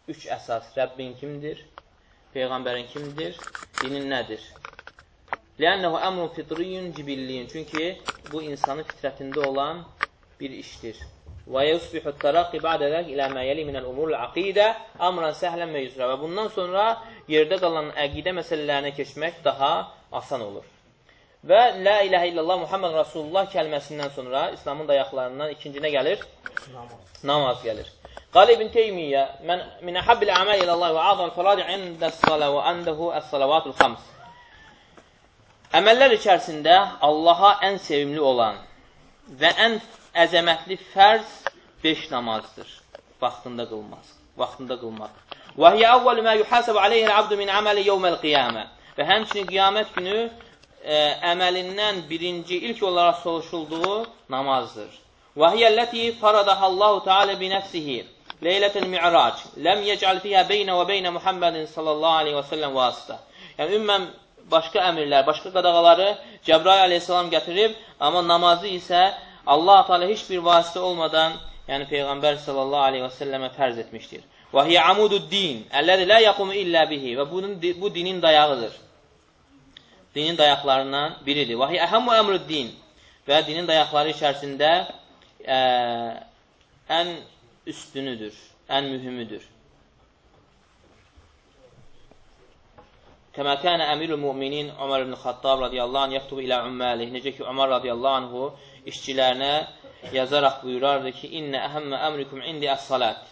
üç əsas. Rəbbin kimdir? Peyğəmbərin kimdir? Dinin nədir? Lənnəhu əmrun fitriyyun cibilliyin. Çünki bu insanın fitrətində olan bir işdir. Və yusbihu təraqi ba'də zəlik ilə mə yəli minəl umurul aqidə amran səhlən və yusra. Və bundan sonra yerdə qalan əqidə məsələlərinə keçmək daha asan olur. Və La iləhə illallah Muhammed Rasulullah kəlməsindən sonra İslamın dayaqlarından ikinci nə gəlir? Namaz. Namaz gəlir. Qal İbn Teymiyyə, mən min əhabbil əməl ilallah və azam fəradi indəs-salə və əndəhu əs-salavatul xams. Əməllər içərisində Allaha ən sevimli olan və ən əzəmətli fərz 5 namazdır. Vaxtında qılmaz. Vaxtında qılmaq. Və hiyə əvvəl mə yuhasabu aleyhi abdu min əməli yevməl qiyamə. Və həmçinin qiyamət günü ə, əməlindən birinci ilk olaraq soruşulduğu namazdır. Və hiyəlləti faradahallahu teala bi nəfsihi leylətul mi'rac. Ləm yec'al fiha beynə və beynə Muhammedin sallallahu aleyhi və səlləm vasitə. Yəni ümmən başqa əmirlər, başqa qadağaları Cəbrail aleyhissalam gətirib, amma namazı isə Allah Teala heç bir vasitə olmadan, yəni Peyğəmbər sallallahu aleyhi və səlləmə fərz etmişdir. Və hiyə amudud din, əlləzi la yaqumu illə bihi və bunun bu dinin dayağıdır dinin dayaqlarından biridir. Vahiy əhəmmu əmrü din və dinin dayaqları içərisində ə, ən üstünüdür, ən mühümüdür. Kəmə kənə əmirul müminin Ömər ibn Xattab radiyallahu anh yəktubu ilə ümməli. Necə ki, Ömər radiyallahu anhu işçilərinə yazaraq buyurardı ki, İnnə əhəmmə əmrikum indi əs-salat.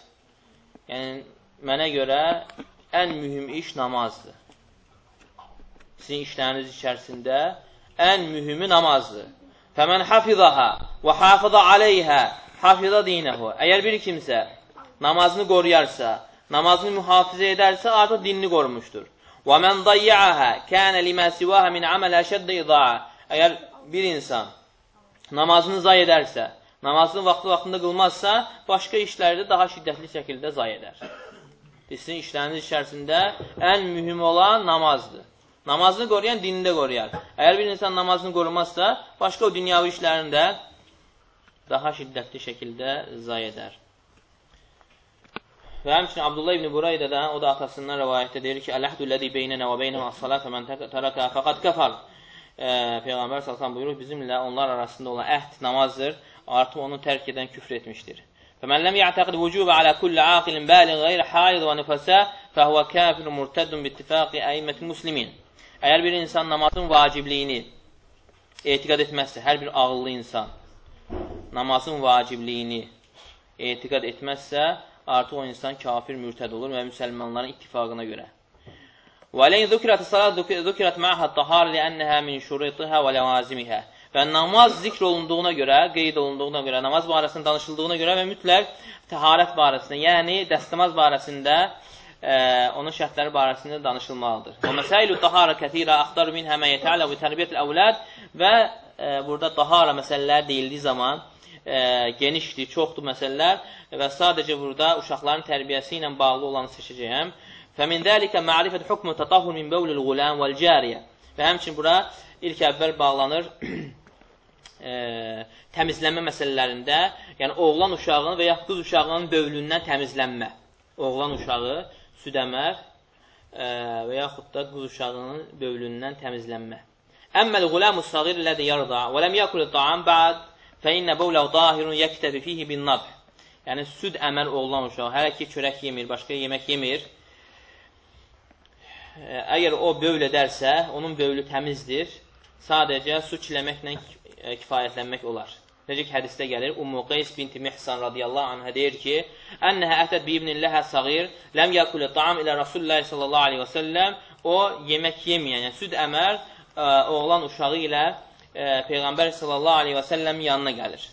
Yəni, mənə görə ən mühüm iş namazdır sizin işləriniz içərisində ən mühümü namazdır. Fəmən hafizaha və hafıza aleyhə hafiza dinəhu. Əgər bir kimsə namazını qoruyarsa, namazını mühafizə edərsə, artıq dinini qorumuşdur. Və mən dayyəhə kənə limə sivəhə min əməl əşəddə idaə. Əgər bir insan namazını zay edərsə, namazını vaxtı vaxtında qılmazsa, başqa işlərdə daha şiddətli şəkildə zay edər. Sizin işləriniz içərisində ən mühüm olan namazdır. Namazını qoruyan dinini də qoruyar. Əgər bir insan namazını qorumazsa, başqa o dünyavi işlərini də daha şiddətli şəkildə zay edər. Və həmçinin Abdullah ibn Burayda da, o da atasından rəvayətdə deyir ki, Ələhdu ləzi beynənə və beynə as-salat və mən tərəkə fəqat kəfar. E, Peyğəmbər salsan buyurur, bizimlə onlar arasında olan əhd namazdır, artıq onu tərk edən küfr etmişdir. فمن لم يعتقد وجوب على كل عاقل بالغ غير حائض ونفساء فهو كافر مرتد باتفاق أئمة المسلمين Əgər bir insan namazın vacibliyini etiqad etməzsə, hər bir ağıllı insan namazın vacibliyini etiqad etməzsə, artıq o insan kafir mürtəd olur və müsəlmanların ittifaqına görə. Və ləyin zükirət salat zükirət məhəd tahar liənnəhə min şuritiha və ləvazimihə. Və namaz zikr olunduğuna görə, qeyd olunduğuna görə, namaz barəsində danışıldığına görə və mütləq təharət barəsində, yəni dəstəmaz barəsində ə, onun şərtləri barəsində danışılmalıdır. Və məsailu tahara kəthira axtar min həmə yetəalə və tərbiyyətlə əvlad və ə, burada tahara məsələlər deyildiyi zaman ə, genişdir, çoxdur məsələlər və sadəcə burada uşaqların tərbiyəsi ilə bağlı olanı seçəcəyəm. Fəmin dəlikə ma'rifət hukmu tatahhur min bawlil gulam vel cariyə. Və həmçinin bura ilk əvvəl bağlanır e, təmizlənmə məsələlərində, yəni oğlan uşağının və ya qız uşağının bövlündən təmizlənmə. Oğlan uşağı süd əmər ə, və yaxud da qız uşağının bövlündən təmizlənmə. Əmməl quləmu sagir lədi yarda və ləm yakul ta'am ba'd fə innə bawləhu zahirun yəktəfi fihi bin nadh. Yəni süd əmər oğlan uşağı hələ ki çörək yemir, başqa yemək yemir. Əgər o bövl edərsə, onun bövlü təmizdir. Sadəcə su çiləməklə kifayətlənmək olar. Necə ki, hədisdə gəlir, Ummu Qeys binti Mihsan radiyallahu anhə deyir ki, Ənəhə ətət bi ibnilləhə sağir, ləm yəkulə taam ilə Rasulullah sallallahu aleyhi və səlləm, o yemək yeməyən, yəni süd əmər, ə, oğlan uşağı ilə ə, Peyğəmbər sallallahu aleyhi və səlləm yanına gəlir.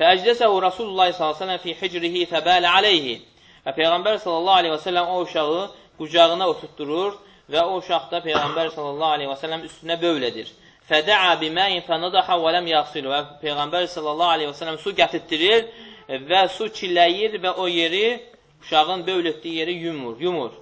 Fəəcdəsəhu Rasulullah sallallahu aleyhi və səlləm fi hicrihi fəbələ aleyhi. Və Peyğəmbər sallallahu aleyhi və səlləm o uşağı qucağına oturtdurur və o uşaq da Peyğəmbər sallallahu aleyhi və səlləm üstünə bövlədir. Fədə'a biməyin fənadaha və ləm yaxsilu. Və Peyğəmbər sallallahu aleyhi və sələm su gətirtdirir və su çilləyir və o yeri, uşağın bövl etdiyi yeri yumur. yumur.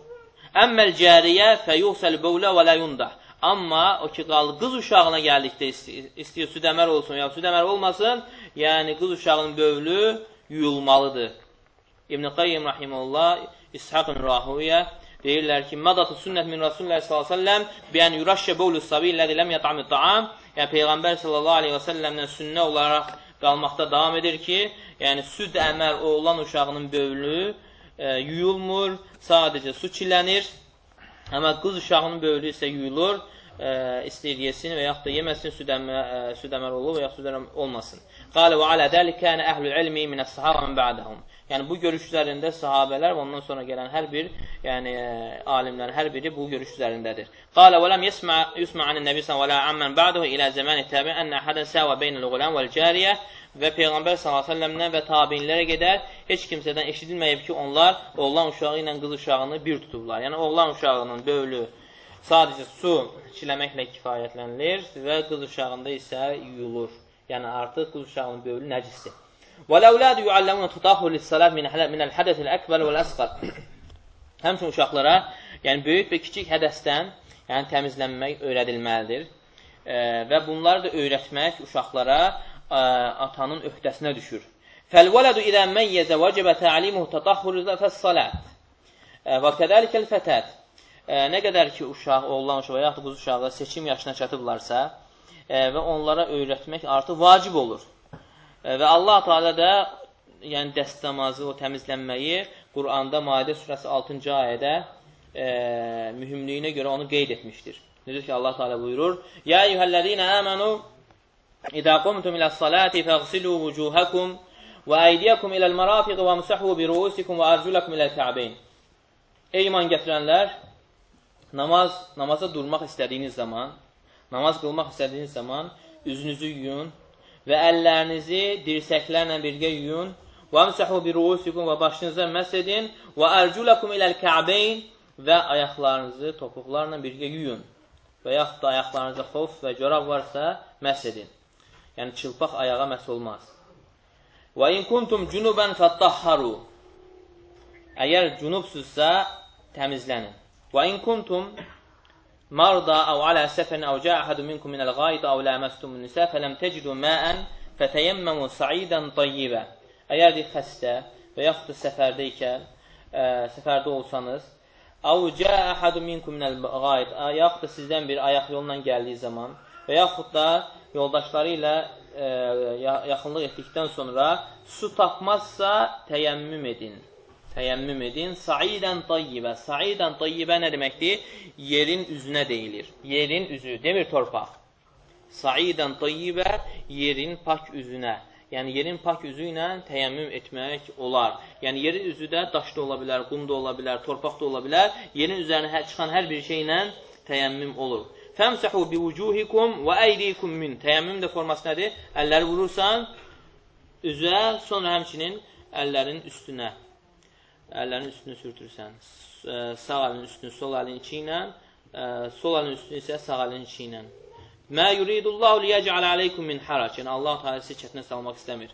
Əmməl cəriyə fəyuxsəl bövlə və lə yundah. Amma o ki, qaldı qız uşağına gəldikdə istəyir, istəyir südəmər olsun, ya südəmər olmasın, yəni qız uşağının bövlü yuyulmalıdır. İbn Qayyim rahimehullah, İshaq ibn Rahuyyə deyirlər ki, "Madatu sünnət min Rasulullah bi an yurashsha bawlu sabi ləzi lem yat'am ta'am." Yəni peyğəmbər səlləmdən sünnə olaraq qalmaqda davam edir ki, yəni süd əməl oğlan uşağının bövlü e, yuyulmur, sadəcə su çilənir. Amma qız uşağının bövlü isə yuyulur, e, istəyir yesin və yaxud da yeməsin, süd, əmə, e, süd əməl olur və yaxud süd əməl olmasın. Qalə və alə dəlik kənə əhlül ilmi minəs-sahabə min ba'dəhum. Yəni bu görüş üzərində sahabələr və ondan sonra gələn hər bir, yəni alimlərin hər biri bu görüş üzərindədir. Qala və yesma yusma anin nəbi əleyhi və səlləm amman ba'dahu ilə zaman tabi'in ən ahadan sawa beynəl gulam vəl cariyə və Peyğəmbər s.ə.vədən və tabinlərə gedər, heç kimsədən eşidilməyib ki, onlar oğlan uşağı ilə qız uşağını bir tutublar. Yəni, oğlan uşağının bövlü sadəcə su çiləməklə kifayətlənilir və qız uşağında isə yuyulur. Yəni, artıq qız uşağının bövlü nəcisdir. وَالْأَوْلَادُ يُعَلَّمُونَ تُطَهُ لِلصَّلَاةِ مِنَ الْحَدَثِ الْأَكْبَرِ وَالْأَصْغَرِ Həmçin uşaqlara, yəni böyük və kiçik hədəsdən yəni təmizlənmək öyrədilməlidir. E, və bunları da öyrətmək uşaqlara atanın öhdəsinə düşür. Fəl-vələdu idə məyyəzə vəcəbə tə'limuhu tatahhuru fəs-salat. Və kədəlikəl fətət. Nə qədər ki, uşaq, oğlan uşaq və yaxud qız uşağı seçim yaşına çatıblarsa və onlara öyrətmək artıq vacib olur. Və Allah Teala da yəni dəstəmazı, o təmizlənməyi Quranda Maidə surəsi 6-cı ayədə e, mühümlüyünə görə onu qeyd etmişdir. Necə ki, Allah Teala buyurur: "Ya eyyuhellezine amenu إذا قمتم إلى الصلاة فاغسلوا وجوهكم وأيديكم إلى المرافق وامسحوا برؤوسكم وأرجلكم إلى الكعبين Ey iman gətirənlər, namaz, namaza durmaq istədiyiniz zaman, namaz qılmaq istədiyiniz zaman üzünüzü yuyun və əllərinizi dirsəklərlə birgə yuyun. Və amsahu bi ruusikum və başınıza məs edin və erculakum iləl kə'beyn və ayaqlarınızı topuqlarla birgə yuyun. Və yaxud da ayaqlarınızda xof və corab varsa məs edin. Yəni, çılpaq ayağa məhs olmaz. Və in kuntum cunubən fəttahharu. Əgər cunubsuzsa, təmizlənin. Və in kuntum marda əv alə səfərin əv cə əhədu minkum minəl qayid əv ləməstumun nisə fələm tecidu məən fətəyəmməmu sa'idən tayyibə. Əgər deyik xəstə və yaxud da səfərdəykən, ə, səfərdə olsanız, əv cə əhədu minkum minəl qayid, yaxud da sizdən bir ayaq yolla gəldiyi zaman və yaxud da yoldaşları ilə e, yaxınlıq etdikdən sonra su tapmazsa təyəmmüm edin. Təyəmmüm edin. Saidən tayyibə. Saidən tayyibə nə deməkdir? Yerin üzünə deyilir. Yerin üzü. Demir torpaq. Saidən tayyibə yerin pak üzünə. Yəni, yerin pak üzü ilə təyəmmüm etmək olar. Yəni, yerin üzü də daş da ola bilər, qum da ola bilər, torpaq da ola bilər. Yerin üzərinə çıxan hər bir şey ilə təyəmmüm olur. Fəmsəhu bi vucuhikum və əydikum min. Təyəmmüm də forması nədir? Əlləri vurursan üzə, sonra həmçinin əllərin üstünə. Əllərin üstünü sürtürsən. Sağ əlin üstünü sol əlin içi ilə, sol əlin üstünü isə sağ əlin içi ilə. Mə yuridullahu liyəcəl aleykum min harac. Yəni Allah Teala sizi çətinə salmaq istəmir.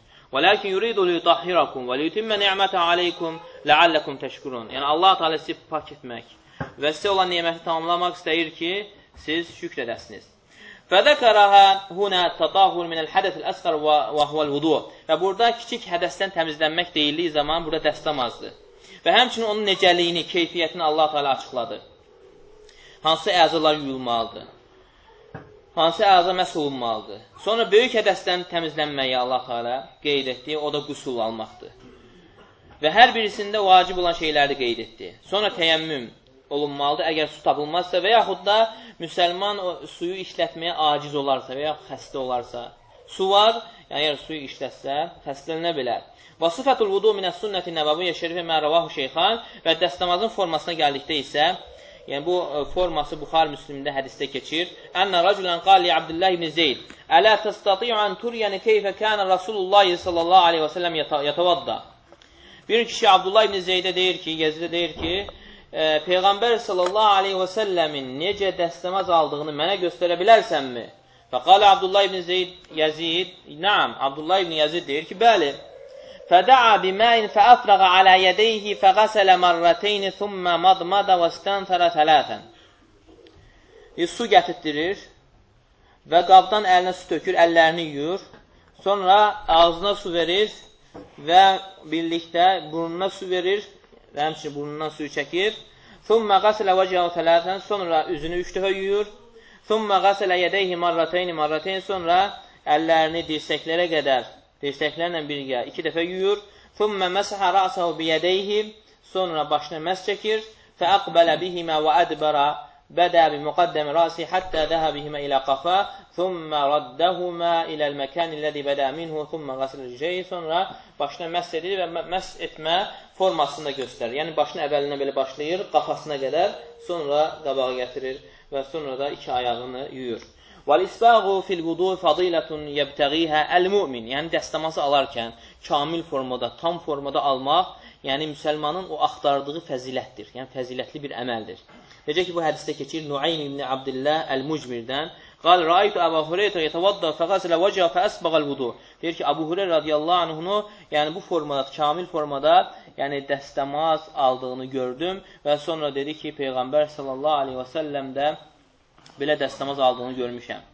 Yuridu liyutahhirakum və liyutimmə ni'mətə aleykum la'allakum təşkurun. Yəni Allah Teala sizi pak etmək və sizə olan neməti tamamlamaq istəyir ki, siz şükr edəsiniz. Fədəkərəhə hunə tətahur minəl hədəfil əsqər və huvəl vudu. Və burada kiçik hədəsdən təmizlənmək deyildiyi zaman burada dəstəmazdır. Və həmçinin onun necəliyini, keyfiyyətini Allah Teala açıqladı. Hansı əzalar yuyulmalıdır? Hansı əza məhs olunmalıdır? Sonra böyük hədəsdən təmizlənməyi Allah Teala qeyd etdi, o da qusul almaqdır. Və hər birisində vacib olan şeyləri qeyd etdi. Sonra təyəmmüm, olunmalıdır, əgər su tapılmazsa və yaxud da müsəlman suyu işlətməyə aciz olarsa və yaxud xəstə olarsa. Su var, yəni əgər suyu işlətsə, xəstələnə bilər. Və sıfətul vudu minəs sünnəti nəbəviyyə şərifə mərravahu şeyxan və dəstəmazın formasına gəldikdə isə, yəni bu e, forması Buxar Müslimdə hədisdə keçir. Ənə rəculən qali Abdullah ibn Zeyd, Ələ təstati'u ən turyəni keyfə kənə Rasulullah sallallahu aleyhi və səlləm yatavadda. Bir kişi Abdullah ibn Zeydə deyir ki, Yezidə deyir ki, e, Peyğəmbər sallallahu aleyhi və səlləmin necə dəstəmaz aldığını mənə göstərə bilərsənmi? Fəqalə Abdullah ibn Zeyd Yazid, naam, Abdullah ibn Yazid deyir ki, bəli. Fədə'a biməyin fəəfrəqə alə yədeyhi fəqəsələ mərrəteyni thumma madmada və stənfərə tələtən. Su gətirtdirir və qabdan əlinə su tökür, əllərini yuyur. Sonra ağzına su verir və birlikdə burnuna su verir, həmçinin burnundan suyu çəkir. Thumma qasala vəcəhu thalathan, sonra üzünü üç dəfə yuyur. Thumma qasala yedeyhi marratayn marratayn, sonra əllərini dirsəklərə qədər, dirsəklərlə birgə iki dəfə yuyur. Thumma masaha ra'sahu bi yedeyhi, sonra başına məs çəkir. Fa aqbala bihima və adbara Bi müqaddəm rasi həttə dəhə bihimə ilə qafa, thumma raddəhumə iləl məkan illəzi bədə minhu, thumma qasıl ricəyi, sonra başına məs edir və məs etmə formasını da göstərir. Yəni, başını əvvəlinə belə başlayır, qafasına qədər, sonra qabağa gətirir və sonra da iki ayağını yuyur. Vəl-isbağu fil-vudu fadilətun yəbtəğihə əl-mümin. Yəni, dəstəması alarkən kamil formada, tam formada almaq, yəni müsəlmanın o axtardığı fəzilətdir. Yəni, fəzilətli bir əməldir. Necə ki, bu hədisdə keçir Nuaym ibn Abdillah Əl-Mucmirdən. Qal, Rəaytu Əbu Hüreyrə yətəvadda fəqəsilə vəcə fəəsbəqəl vudu. Deyir ki, Əbu Hüreyrə radiyallahu anhunu, yəni bu formada, kamil formada, yəni dəstəmaz aldığını gördüm və sonra dedi ki, Peyğəmbər sallallahu aleyhi və səlləm də belə dəstəmaz aldığını görmüşəm.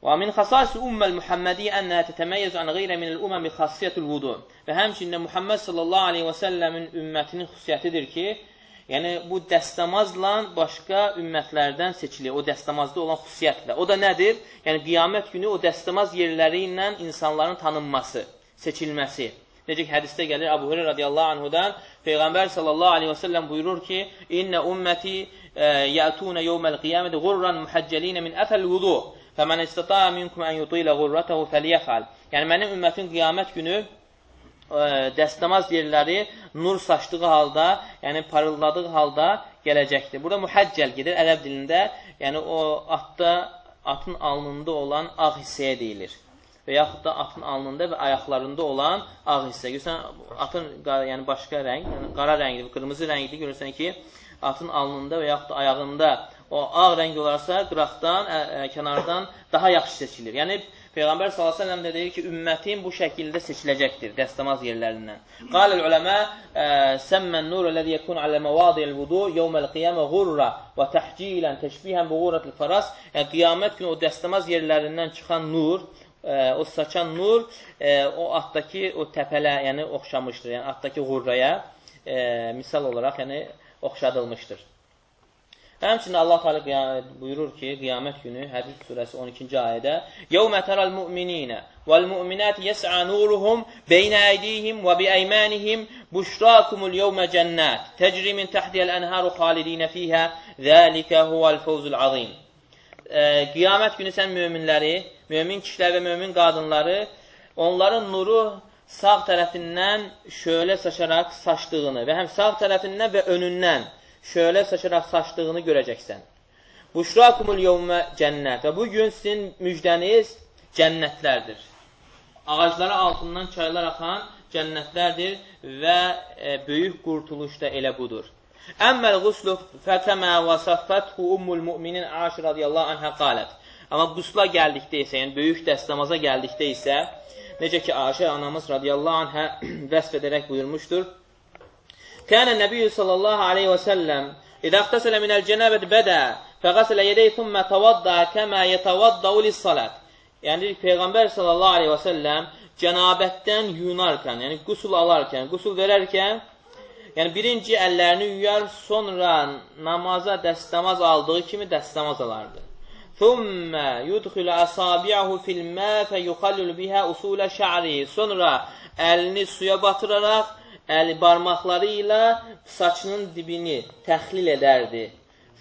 Və min xasas umməl Muhammedi ənə tətəməyyəz ən qeyrə minəl uməm bi xassiyyətul vudu. Və həmçində Muhammed sallallahu aleyhi və səlləmin ümmətinin xüsusiyyətidir ki, Yəni, bu dəstəmazla başqa ümmətlərdən seçilir. O dəstəmazda olan xüsusiyyətlə. O da nədir? Yəni, qiyamət günü o dəstəmaz yerləri ilə insanların tanınması, seçilməsi. Necə ki, hədisdə gəlir Abu Hürə radiyallahu anhudan, Peyğəmbər sallallahu aleyhi və səlləm buyurur ki, İnnə ümməti e, yətunə yevməl qiyamədə qurran mühəccəlinə min əfəl vudu. Fəmən istataə minkum ən yutilə qurrətəhu fəliyəfəl. Yəni, mənim ümmətin qiyamət günü dəstəmaz yerləri nur saçdığı halda, yəni parıldadığı halda gələcəkdir. Burada mühəccəl gedir ərəb dilində, yəni o atda, atın alnında olan ağ hissəyə deyilir. Və yaxud da atın alnında və ayaqlarında olan ağ hissə. Görürsən, atın yəni başqa rəng, yəni qara rəngli, qırmızı rəngli görürsən ki, atın alnında və yaxud da ayağında o ağ rəng olarsa, qıraqdan, ə, ə, kənardan daha yaxşı seçilir. Yəni, Peyğəmbər s.ə.v də deyir ki, ümmətim bu şəkildə seçiləcəkdir dəstəmaz yerlərindən. Qaləl uləmə səmmən nur ələzi yəkun alə məvadiyəl vudu yevməl qiyamə qurra və təhcilən təşbihən buğuratil faras yəni, qiyamət günü o dəstəmaz yerlərindən çıxan nur, ə, o saçan nur ə, o atdakı o təpələ, yəni oxşamışdır. Yəni atdakı qurraya ə, misal olaraq yəni oxşadılmışdır. Həmçinin Allah Teala buyurur ki, qiyamət günü Hədid surəsi 12-ci ayədə: "Yevmə teral mu'minina vel mu'minat yes'a nuruhum beyne eydihim ve bi eymanihim buşrakumul yevme cennet tecri min tahtiha'l enharu halidin fiha zalika huvel fawzul azim." Qiyamət günü sən möminləri, mömin kişilər və mömin qadınları onların nuru sağ tərəfindən şölə saçaraq saçdığını və həm sağ tərəfindən və önündən şölə saçaraq saçdığını görəcəksən. Buşrakumul yevmə cənnət və bu gün sizin müjdəniz cənnətlərdir. Ağacları altından çaylar axan cənnətlərdir və e, böyük qurtuluş da elə budur. Əmməl quslu fətəmə və saffəthu ummul müminin Aşir radiyallahu anhə qalət. Amma qusla gəldikdə isə, yəni böyük dəstəmaza gəldikdə isə, necə ki, Aşir anamız radiyallahu anhə vəsf edərək buyurmuşdur, Kənə Nəbiyyü sallallahu aleyhi və səlləm İdə əxtəsələ minəl cənəbət bədə fəqəsələ yedəy thümmə təvadda kəmə yetəvaddau lissalət. Yəni, Peyğəmbər sallallahu aleyhi və səlləm cənabətdən yunarkən, yəni qusul alarkən, qusul verərkən, yəni birinci əllərini yuyar, sonra namaza dəstəmaz aldığı kimi dəstəmaz alardı. Thumma yudxilu asabi'ahu fil mə fəyuxallil bihə usulə şa'ri. Sonra əlini suya batıraraq əli barmaqları ilə saçının dibini təxlil edərdi.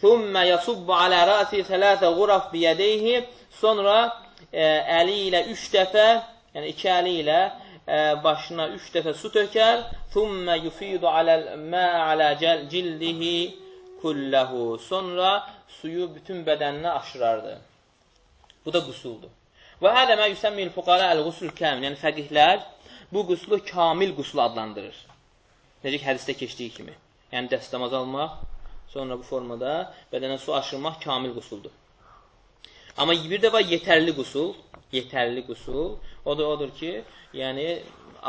Thumma yasubbu ala ra'si thalatha ghuraf bi yadayhi sonra e, əli ilə 3 dəfə, yəni iki əli ilə e, başına 3 dəfə su tökər. Thumma yufidu ala ma ala cildihi kullahu. Sonra suyu bütün bədəninə aşırardı. Bu da qusuldur. Və hədə mə yüsəmmil fuqara əl-qusul kəmil. Yəni fəqihlər bu quslu kamil quslu adlandırır. Necə ki, hədisdə keçdiyi kimi. Yəni, dəstəmaz almaq, sonra bu formada bədənə su aşırmaq kamil qusuldur. Amma bir də var yetərli qusul, yetərli qusul, o da odur ki, yəni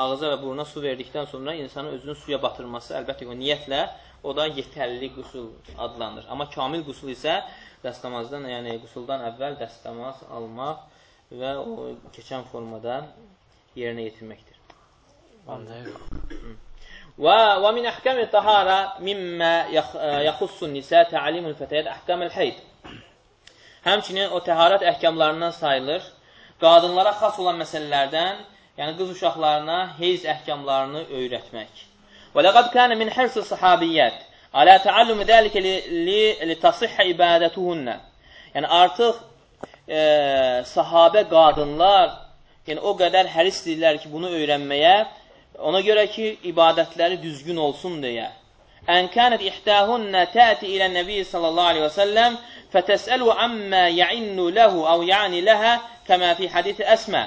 ağza və buruna su verdikdən sonra insanın özünü suya batırması, əlbəttə ki, o niyyətlə o da yetərli qusul adlanır. Amma kamil qusul isə dəstəmazdan, yəni qusuldan əvvəl dəstəmaz almaq və o keçən formada yerinə yetirməkdir. Və və min əhkam tahara mimma yaxussu nisa ta'limul fətayat ahkam el-hayd. Həmçinin o təharət əhkamlarından sayılır. Qadınlara xas olan məsələlərdən, yəni qız uşaqlarına heyz əhkamlarını öyrətmək. Və ləqad kana min hirsi sahabiyyət alə təallüm zəlikə li, tasihhə ibadətuhunna. Yəni artıq e, sahabə qadınlar yəni o qədər hərisdirlər ki, bunu öyrənməyə, ona görə ki, ibadətləri düzgün olsun deyə. Ən kənət ihtəhunnə təti ilə Nəbi sallallahu aleyhi və səlləm fətəsəlu əmmə ya'innu ləhu əv ya'ni ləhə kəmə fi hadithi əsmə.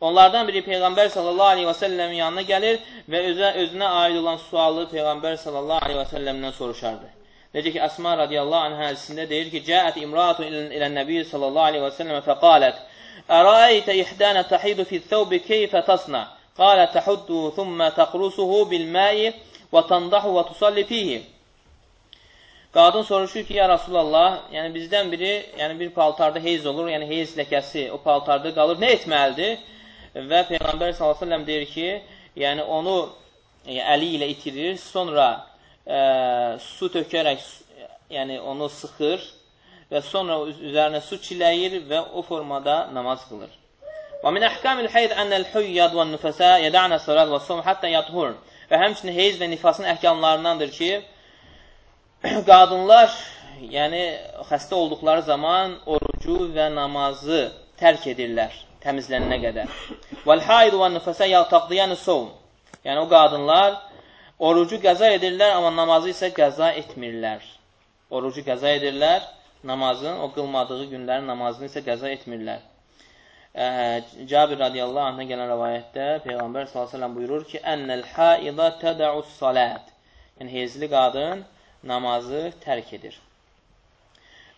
Onlardan biri Peyğəmbər sallallahu aleyhi və səlləmin yanına gəlir və özə, özünə aid olan sualı Peyğəmbər sallallahu aleyhi və səlləmdən soruşardı. Necə ki, Əsma radiyallahu anh hədisində deyir ki, Cəət imratu ilə nəbi sallallahu aleyhi və səlləmə fəqalət Ərayətə ihdənə təhidu fi thəvbi keyfə tasna Thumma təqrusuhu bilməyi və tandahu və tusalli fihi Qadın soruşur ki, ya Rasulallah, yəni bizdən biri, yəni bir paltarda heyz olur, yəni heyz ləkəsi o paltarda qalır, nə etməlidir? Və Peyğəmbər s.ə.v deyir ki, yəni onu yəni, əli ilə itirir, sonra ə, su tökərək yəni onu sıxır və sonra üzərinə su çiləyir və o formada namaz qılır. Və min əhkamil heyd ənəl huyyad və nüfəsə yədənə salat və som həttə yathur. Və həmçinin heyz və nifasın əhkamlarındandır ki, qadınlar yəni xəstə olduqları zaman orucu və namazı tərk edirlər təmizlənənə qədər. Vəl-haid və nüfəsə yaqtaqdiyan sovm. Yəni o qadınlar orucu qəza edirlər, amma namazı isə qəza etmirlər. Orucu qəza edirlər, namazın, o qılmadığı günlərin namazını isə qəza etmirlər. Ə, Cabir radiyallahu anhına gələn rəvayətdə Peyğəmbər s.ə.v buyurur ki, Ənəl haidə tədəus salət. Yəni, hezli qadın namazı tərk edir.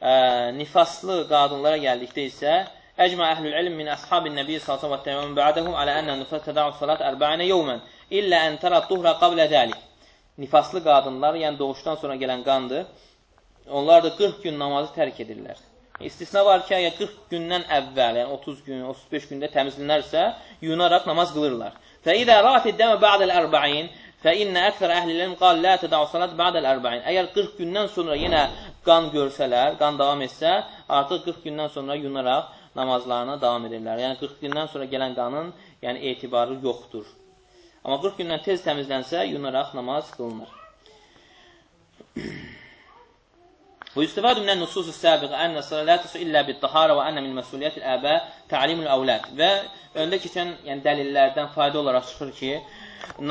Ə, nifaslı qadınlara gəldikdə isə Əcmə əhlül ilm min əshabin nəbi əleyhi və səlləm ba'dahum alə ənə nifas təda'u salat 40 yawman illə ən tərə tuhra qablə dəlik. Nifaslı qadınlar, yəni doğuşdan sonra gələn qandır. Onlar da 40 gün namazı tərk edirlər. İstisna var ki, əgər 40 gündən əvvəl, yəni 30 gün, 35 gündə təmizlənərsə, yunaraq namaz qılırlar. İdə ra'atid dəmə ba'dəl 40 Fə innə əksər əhliləm qal lə tədəu salat ba'dəl 40. Əgər 40 gündən sonra yenə qan görsələr, qan davam etsə, artıq 40 gündən sonra yunaraq namazlarına davam edirlər. Yəni 40 gündən sonra gələn qanın yəni etibarı yoxdur. Amma 40 gündən tez təmizlənsə, yunaraq namaz qılınır. Bu istifad minən nusus-u səbiqə ənə salatu illə bit-tahara və ənə min məsuliyyətil əbə ta'limul əvlad və öndə keçən yəni dəlillərdən fayda olaraq çıxır ki,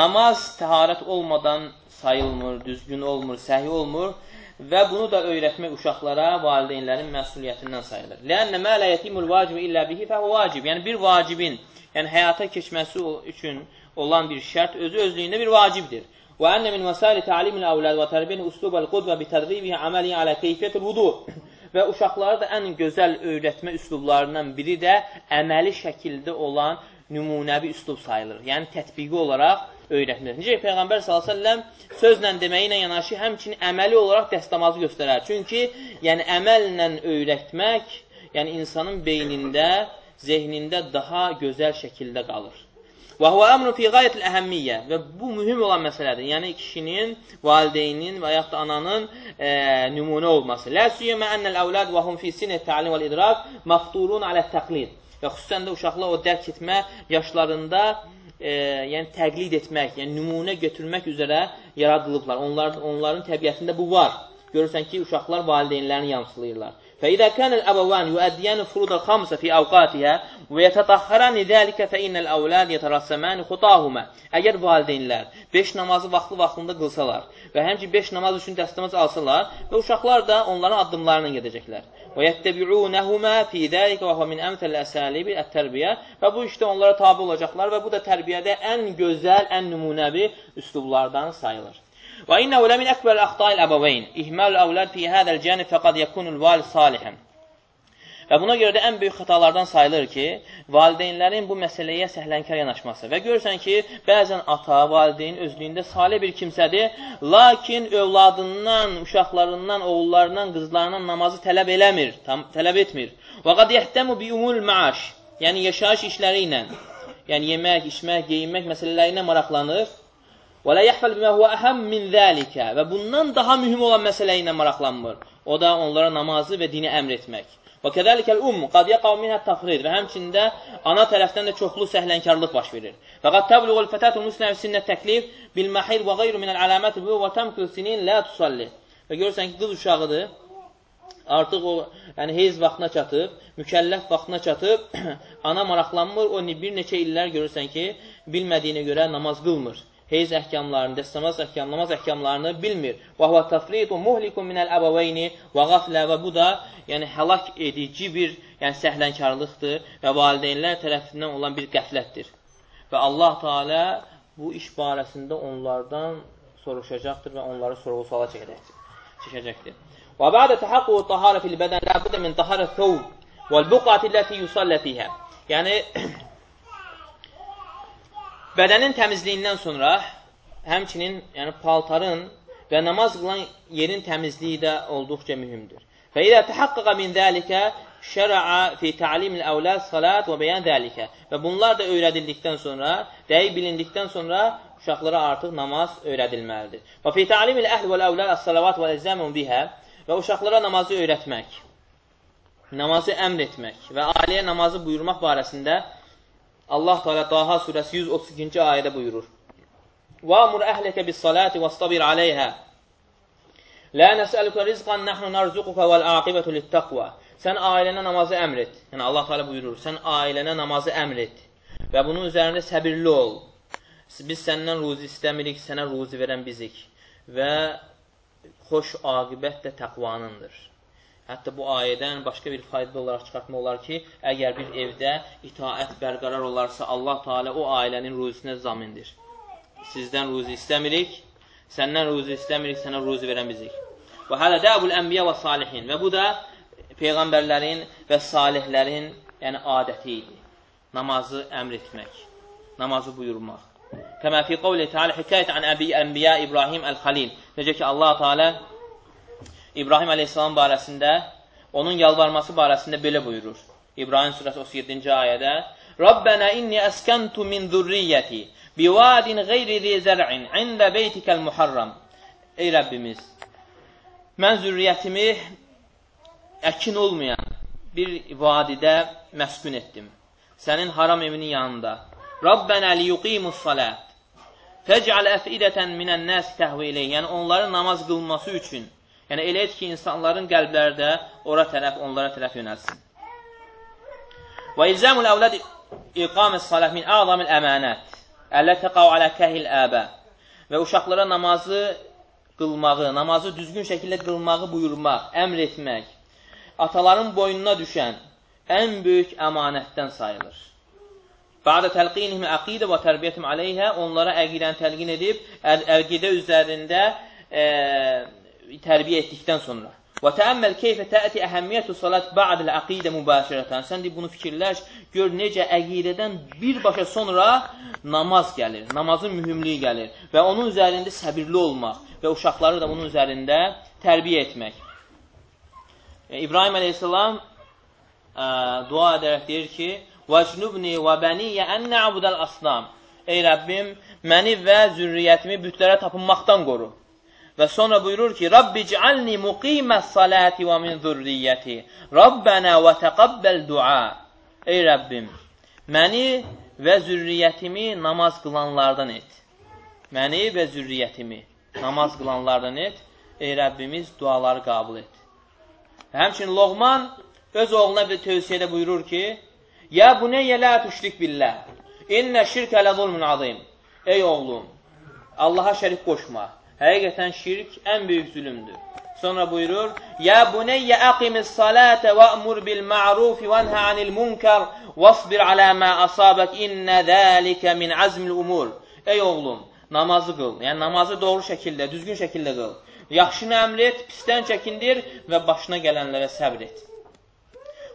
namaz təharət olmadan sayılmır, düzgün olmur, səhi olmur və bunu da öyrətmək uşaqlara valideynlərin məsuliyyətindən sayılır. Lənnə mə lə yetimul vacibi illə bihi fəhə vacib. Yəni, bir vacibin, yəni həyata keçməsi üçün olan bir şərt özü özlüyündə bir vacibdir. Vəsaili təlimil əvləd və tərbiyyəni uslubəl qudvə bi tədribihi əməli alə keyfiyyətul vudu. Və uşaqlara da ən gözəl öyrətmə üslublarından biri də əməli şəkildə olan nümunəvi üslub sayılır. Yəni, tətbiqi olaraq öyrətmir. Necə Peyğəmbər s.ə.v sözlə deməyi ilə yanaşı, həmçinin əməli olaraq dəstəmazı göstərər. Çünki, yəni əməllə öyrətmək, yəni insanın beynində, zehnində daha gözəl şəkildə qalır. Və huvə əmrun fi qayətil əhəmmiyyə və bu mühüm olan məsələdir. Yəni kişinin, valideynin və yaxud da ananın e, nümunə olması. Lə süyyəmə ənəl əvlad və hum fi sinət təlim və idrak məfturun alə təqlid. Və xüsusən də uşaqlar o dərk etmə yaşlarında e, yəni təqlid etmək, yəni nümunə götürmək üzrə yaradılıblar. Onlar, onların təbiətində bu var. Görürsən ki, uşaqlar valideynlərini yamsılayırlar. فإذا كان الأبوان يؤديان الفروض الخمسة في أوقاتها ويتطهران ذلك فإن الأولاد يترسمان خطاهما Əgər valideynlər 5 namazı vaxtlı vaxtında qılsalar və həmçin 5 namaz üçün dəstəmaz alsalar və uşaqlar da onların addımlarına gedəcəklər. Və yəttəbi'unəhumə fi dəlikə və min əmsəl əsəlibi ət-tərbiyə və bu işdə onlara tabi olacaqlar və bu da tərbiyədə ən gözəl, ən nümunəvi üslublardan sayılır. وإنه لمن أكبر الأخطاء الأبوين إهمال الأولاد في هذا الجانب فقد يكون الvalid salihan. Və buna görə də ən böyük xətalardan sayılır ki, valideynlərin bu məsələyə səhlənkar yanaşması. Və görürsən ki, bəzən ata, valideyn özlüyündə salih bir kimsədir, lakin övladından, uşaqlarından, oğullarından, qızlarından namazı tələb eləmir, tam, tələb etmir. Və qad yəhtəmu bi umul maaş, yəni yaşayış işləri ilə yəni yemək, içmək, geyinmək məsələləri ilə maraqlanır. Və la yahfal bima huwa aham min zalika və bundan daha mühüm olan məsələ ilə maraqlanmır. O da onlara namazı və dini əmr etmək. Və kədəlikəl um qad yaqav minha tafrid və həmçində ana tərəfdən də çoxlu səhlənkarlıq baş verir. Və qad tabluğul fatatul muslim sinnət təklif bil mahid və qeyru min al alamat bu və tamkil sinin la tusalli. Və görürsən ki, qız uşağıdır. Artıq o, yəni heyz vaxtına çatıb, mükəlləf vaxtına çatıb, ana maraqlanmır, o bir neçə illər görürsən ki, bilmədiyinə görə namaz qılmır heyz əhkamlarını, dəstəmaz əhkam, namaz əhkamlarını bilmir. Və huvə təfridu muhlikum minəl əbəveyni və qaflə və bu da yəni həlak edici bir yəni səhlənkarlıqdır və valideynlər tərəfindən olan bir qəflətdir. Və Allah Teala bu iş barəsində onlardan soruşacaqdır və onları sorğu-suala çəkəcəkdir. Və bə'də təhəqqu taharə fil bədən budda min taharə thawb vəl buqati ləti yusallə fihə. Yəni Bədənin təmizliyindən sonra həmçinin yəni paltarın və namaz qılan yerin təmizliyi də olduqca mühümdür. Və idə təhaqqaqa min zəlikə şəra'a fi ta'limil əvlad salat və bəyan zəlikə. Və bunlar da öyrədildikdən sonra, dəqiq bilindikdən sonra uşaqlara artıq namaz öyrədilməlidir. Və fi ta'limil əhl vəl əvlad as-salavat və əzzamun bihə və uşaqlara namazı öyrətmək, namazı əmr etmək və ailəyə namazı buyurmaq barəsində Allah Teala Taha surəsi 132-ci ayədə buyurur. وَأَمُرْ أَهْلَكَ بِالصَّلَاةِ وَاسْتَبِرْ عَلَيْهَا لَا نَسْأَلُكَ رِزْقًا نَحْنُ نَرْزُقُكَ وَالْعَاقِبَةُ لِلتَّقْوَى Sən ailənə namazı əmr et. Yəni Allah Teala buyurur, sən ailənə namazı əmr et və bunun üzərində səbirli ol. Biz səndən ruzi istəmirik, sənə ruzi verən bizik və xoş aqibət də təqvanındır. Hətta bu ayədən başqa bir fayda olaraq çıxartmaq olar ki, əgər bir evdə itaət bərqərar olarsa, Allah Teala o ailənin ruzisinə zamindir. Sizdən ruzi istəmirik, səndən ruzi istəmirik, sənə ruzi verən bizik. Və hələ dəbul ənbiyə və salihin. Və bu da Peyğəmbərlərin və salihlərin yəni adəti idi. Namazı əmr etmək, namazı buyurmaq. Kəmə fi qavli Teala hikayət an əbi ənbiyə İbrahim əl-Xalil. Necə ki, Allah Teala İbrahim əleyhissalam barəsində, onun yalvarması barəsində belə buyurur. İbrahim surəsi 37-ci ayədə Rabbənə inni əskəntu min zürriyyəti bivadin qeyri zi zər'in ində beytikəl muharram Ey Rəbbimiz, mən zürriyyətimi əkin olmayan bir vadidə məskun etdim. Sənin haram evinin yanında. Rabbənə liyuqimus salət fəc'al əfidətən minən nəs təhvi iləyh. Yəni, onların namaz qılması üçün Yəni, elə et ki, insanların qəlbləri də ora tərəf, onlara tərəf yönəlsin. Və ilzəmul əvləd iqaməs saləh min əzamil əmənət əllə təqav alə kəhil əbə və uşaqlara namazı qılmağı, namazı düzgün şəkildə qılmağı buyurmaq, əmr etmək, ataların boynuna düşən ən böyük əmanətdən sayılır. Bədə təlqinihim əqidə və tərbiyyətim aleyhə onlara əqidəni təlqin edib, əqidə üzərində e, tərbiyə etdikdən sonra. Və təəmməl keyfə təəti əhəmmiyyətü salat ba'dəl əqidə mübaşirətən. Sən deyib bunu fikirləş, gör necə əqidədən birbaşa sonra namaz gəlir, namazın mühümlüyü gəlir və onun üzərində səbirli olmaq və uşaqları da bunun üzərində tərbiyə etmək. E, İbrahim əleyhissalam ə, dua edərək deyir ki, وَجْنُبْنِي وَبَنِيَّ أَنَّ عَبُدَ الْأَصْنَامِ Ey Rəbbim, məni və zürriyyətimi bütlərə tapınmaqdan qoru. Və sonra buyurur ki, Rabbi cəalni muqiməs salati və min zürriyyəti. Rabbənə və təqabbəl dua. Ey Rəbbim, məni və zürriyyətimi namaz qılanlardan et. Məni və zürriyyətimi namaz qılanlardan et. Ey Rəbbimiz, duaları qabul et. Həmçin Loğman öz oğluna bir tövsiyədə buyurur ki, Yə bu neyyə lə tüşrik billah. İnnə şirkə lə zulmun azim. Ey oğlum, Allaha şərik qoşma. Həqiqətən şirk ən böyük zülümdür. Sonra buyurur: "Ya bunayya aqimis salate va'mur bil ma'ruf və nha anil munkar wasbir ala ma asabak inna zalika min azmil umur." Ey oğlum, namazı qıl. Yəni namazı doğru şəkildə, düzgün şəkildə qıl. Yaxşını əmr et, pisdən çəkindir və başına gələnlərə səbr et.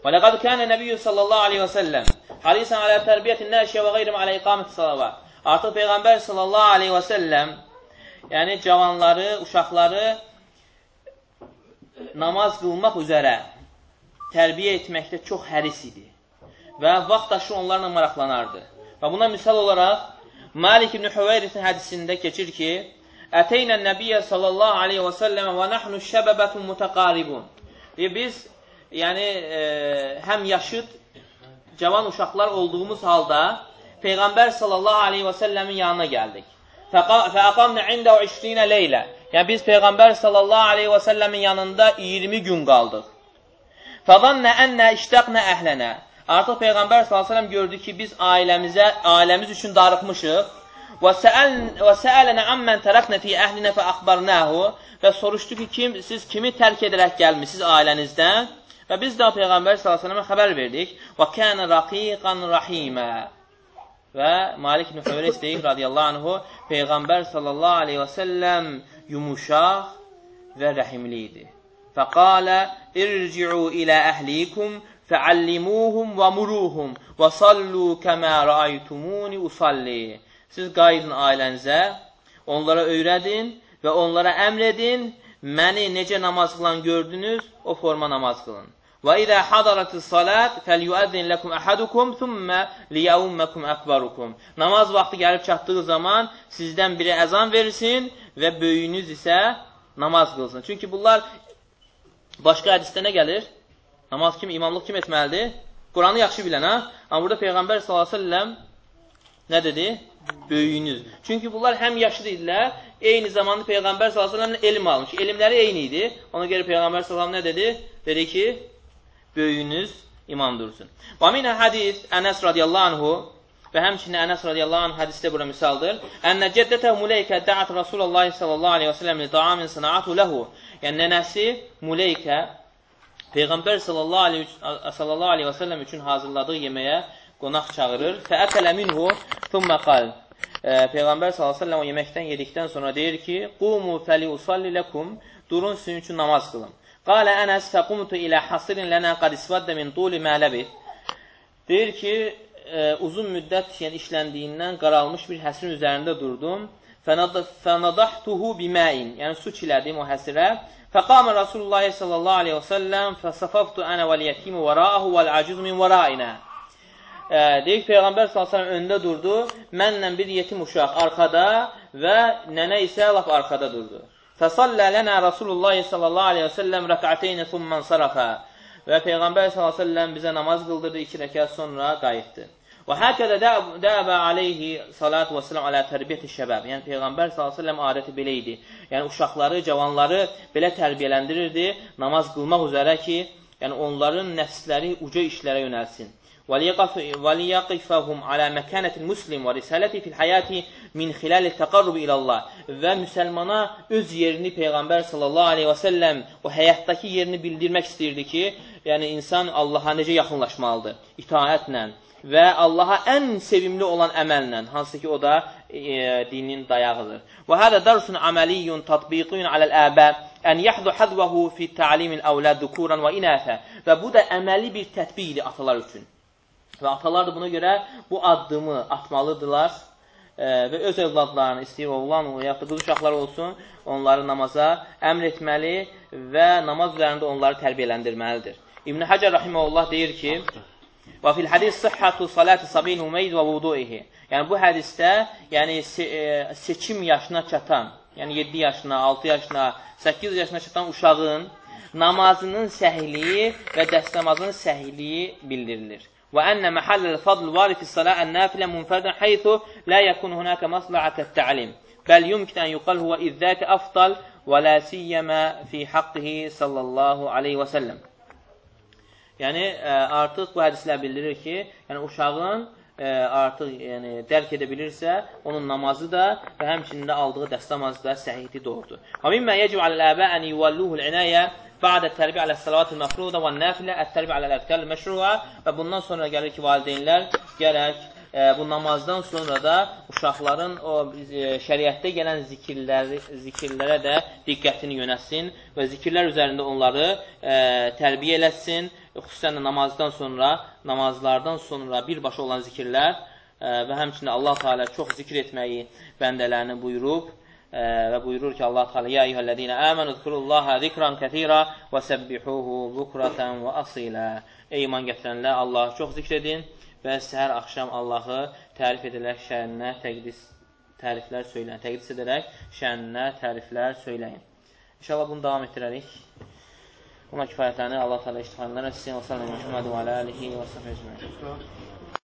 Və laqad kana nabiyyu sallallahu alayhi və səlləm harisan ala tərbiyyətin nəşə və qeyrəm ala iqamət salavat. Artıq peyğəmbər sallallahu alayhi və səlləm yəni cavanları, uşaqları namaz qılmaq üzərə tərbiyə etməkdə çox həris idi və vaxt aşı onlarla maraqlanardı. Və buna misal olaraq Malik ibn Hüveyrisin hədisində keçir ki, Əteynə nəbiyyə sallallahu aleyhi və səlləm və nəhnu şəbəbətun mütəqaribun. Və biz, yəni, e, həm yaşıd, cavan uşaqlar olduğumuz halda Peyğəmbər sallallahu aleyhi və səlləmin yanına gəldik. Fəəqamnə ində 20 leylə. Yəni, biz Peyğəmbər sallallahu aleyhi və səlləmin yanında 20 gün qaldıq. Fəzannə ənnə iştəqnə əhlənə. Artıq Peyğəmbər s.ə.v gördü ki, biz ailəmizə, ailəmiz üçün darıxmışıq. Və səələnə əmmən tərəqnə fi əhlinə fə əxbarnəhu və soruşdu ki, kim, siz kimi tərk edərək gəlmişsiniz ailənizdən? Və biz də Peyğəmbər s.ə.və xəbər verdik. Və kənə raqiqan rahimə. Və Malik ibn Xövrəs deyir, radiyallahu anhu, Peyğəmbər sallallahu aleyhi və səlləm yumuşaq və rəhimli idi. Fəqalə, irci'u ilə əhlikum Fəallimuhum və muruhum və sallu kəmə rəaytumuni usalli. Siz qayıdın ailənizə, onlara öyrədin və onlara əmr edin, məni necə namaz qılan gördünüz, o forma namaz qılın. Və izə hadaratis salat fəlyuəzzin lakum ahadukum thumma liyawmakum akbarukum. Namaz vaxtı gəlib çatdığı zaman sizdən biri əzan versin və böyüyünüz isə namaz qılsın. Çünki bunlar başqa hədisdə nə gəlir? Namaz kim, imamlıq kim etməlidir? Quranı yaxşı bilən, ha? Amma burada Peyğəmbər s.ə.v nə dedi? Böyüyünüz. Çünki bunlar həm yaşlı idilər, eyni zamanda Peyğəmbər s.ə.v elm almış. Elmləri eyni idi. Ona görə Peyğəmbər s.ə.v nə dedi? Dedi ki, böyüyünüz imam dursun. Və minə hədis Ənəs radiyallahu anhu və həmçinin Ənəs radiyallahu anh hədisdə bura misaldır. Ənə cəddətə Muleykə dəət Rasulullah sallallahu aleyhi və sələm li daamin sına'atu ləhu. Yəni, nənəsi Muleykə Peyğəmbər sallallahu aleyhi və səlləm üçün hazırladığı yeməyə qonaq çağırır. Fəəkələ minhu thumma qal. Peyğəmbər sallallahu aleyhi və səlləm o yeməkdən yedikdən sonra deyir ki, Qumu fəli usalli ləkum, durun sizin üçün namaz qılın. Qalə ənəs fəqumtu ilə hasirin lənə qad isvaddə min tuli mələbit. Deyir ki, e, uzun müddət yəni, işləndiyindən qaralmış bir həsirin üzərində durdum. Fənadahtuhu biməin, yəni su çilədim o həsirə. Fəqamə Rasulullah sallallahu aleyhi və səlləm fəsafaftu ənə vəl-yətimu vərəəhu vəl-acizu min vərəinə. Deyik, Peyğəmbər s.ə.v öndə durdu, mənlə bir yetim uşaq arxada və nənə isə laf arxada durdu. Fəsallə lənə Rasulullah sallallahu aleyhi və səlləm rəkateyni thumman sarafə və Peyğəmbər s.ə.v bizə namaz qıldırdı iki rəkat sonra qayıtdı. Və həkədə dəbə aleyhi salatu və səlam alə tərbiyyəti şəbəb. Yəni, Peyğəmbər s.ə.v adəti belə idi. Yəni, uşaqları, cavanları belə tərbiyələndirirdi namaz qılmaq üzərə ki, yəni onların nəfsləri uca işlərə yönəlsin. وَلِيَقِفَهُمْ عَلَى مَكَانَةِ الْمُسْلِمِ وَرِسَالَةِ فِي الْحَيَاةِ مِنْ خِلَالِ التَّقَرُّبِ ilə Allah və müsəlmana öz yerini Peyğəmbər sallallahu aleyhi və səlləm o həyatdakı yerini bildirmək istəyirdi ki, yəni insan Allaha necə yaxınlaşmalıdır? İtaətlə, və Allaha ən sevimli olan əməllə, hansı ki, o da e, dinin dayağıdır. Və hədə dərsun əməliyyun tatbiqiyun aləl-əbə ən yəhdu həzvəhu fi təlimil əvləd dukuran və inəfə və bu da əməli bir tətbiqdir atalar üçün. Və atalar da buna görə bu addımı atmalıdırlar e, və öz övladlarını, istəyir oğlan yaxud da qız uşaqlar olsun, onları namaza əmr etməli və namaz üzərində onları tərbiyələndirməlidir. İbn-i Həcər Rahiməllah deyir ki, Və fil hədis sıhhatu salati sabil mumeyd və vuduihi. Yəni bu hədisdə, yəni se e, seçim yaşına çatan, yəni 7 yaşına, 6 yaşına, 8 yaşına çatan uşağın namazının səhiliyi və dəstəmazının səhiliyi bildirilir. Və ənə məhəlləl fadl vari fi salə ən-nafilə munfərdən haythu la yakun hunaka maslahətət ta'lim. Bəl yumkin ən yuqal huwa izzəti afdal və la siyyəmə fi haqqihi sallallahu aleyhi və səlləm. Yəni, ə, e, artıq bu hədislər bildirir ki, yəni uşağın ə, e, artıq yəni, dərk edə bilirsə, onun namazı da və həmçinin də aldığı dəstəmazı da səhihdi doğrudur. Və mimmə yəcib aləl-əbə ən yuvalluhul inəyə Bə'də tərbiyə alə salavat-ı məfruda və nəfilə ət-tərbiyə alə əfkəl məşruğa və bundan sonra gəlir ki, valideynlər gərək e, bu namazdan sonra da uşaqların o e, şəriətdə gələn zikirləri, zikirlərə də diqqətini yönətsin və zikirlər üzərində onları e, tərbiyə eləsin. Xüsusən də namazdan sonra, namazlardan sonra birbaşa olan zikirlər e, və həmçinin Allah Teala çox zikr etməyi bəndələrini buyurub və buyurur ki, Allah Teala ya eyyuhellezina amanu zkurullaha zikran kathira və səbbihuhu bukratan və asilə. Ey iman gətirənlər, Allahı çox zikr edin və səhər axşam Allahı tərif edərək şəninə təqdis təriflər söyləyin. Təqdis edərək şəninə təriflər söyləyin. İnşallah bunu davam etdirərik. Buna kifayətlənir. Allah iştihamlar etsin. Və sallallahu əleyhi və alihi və səhbə ecmaîn.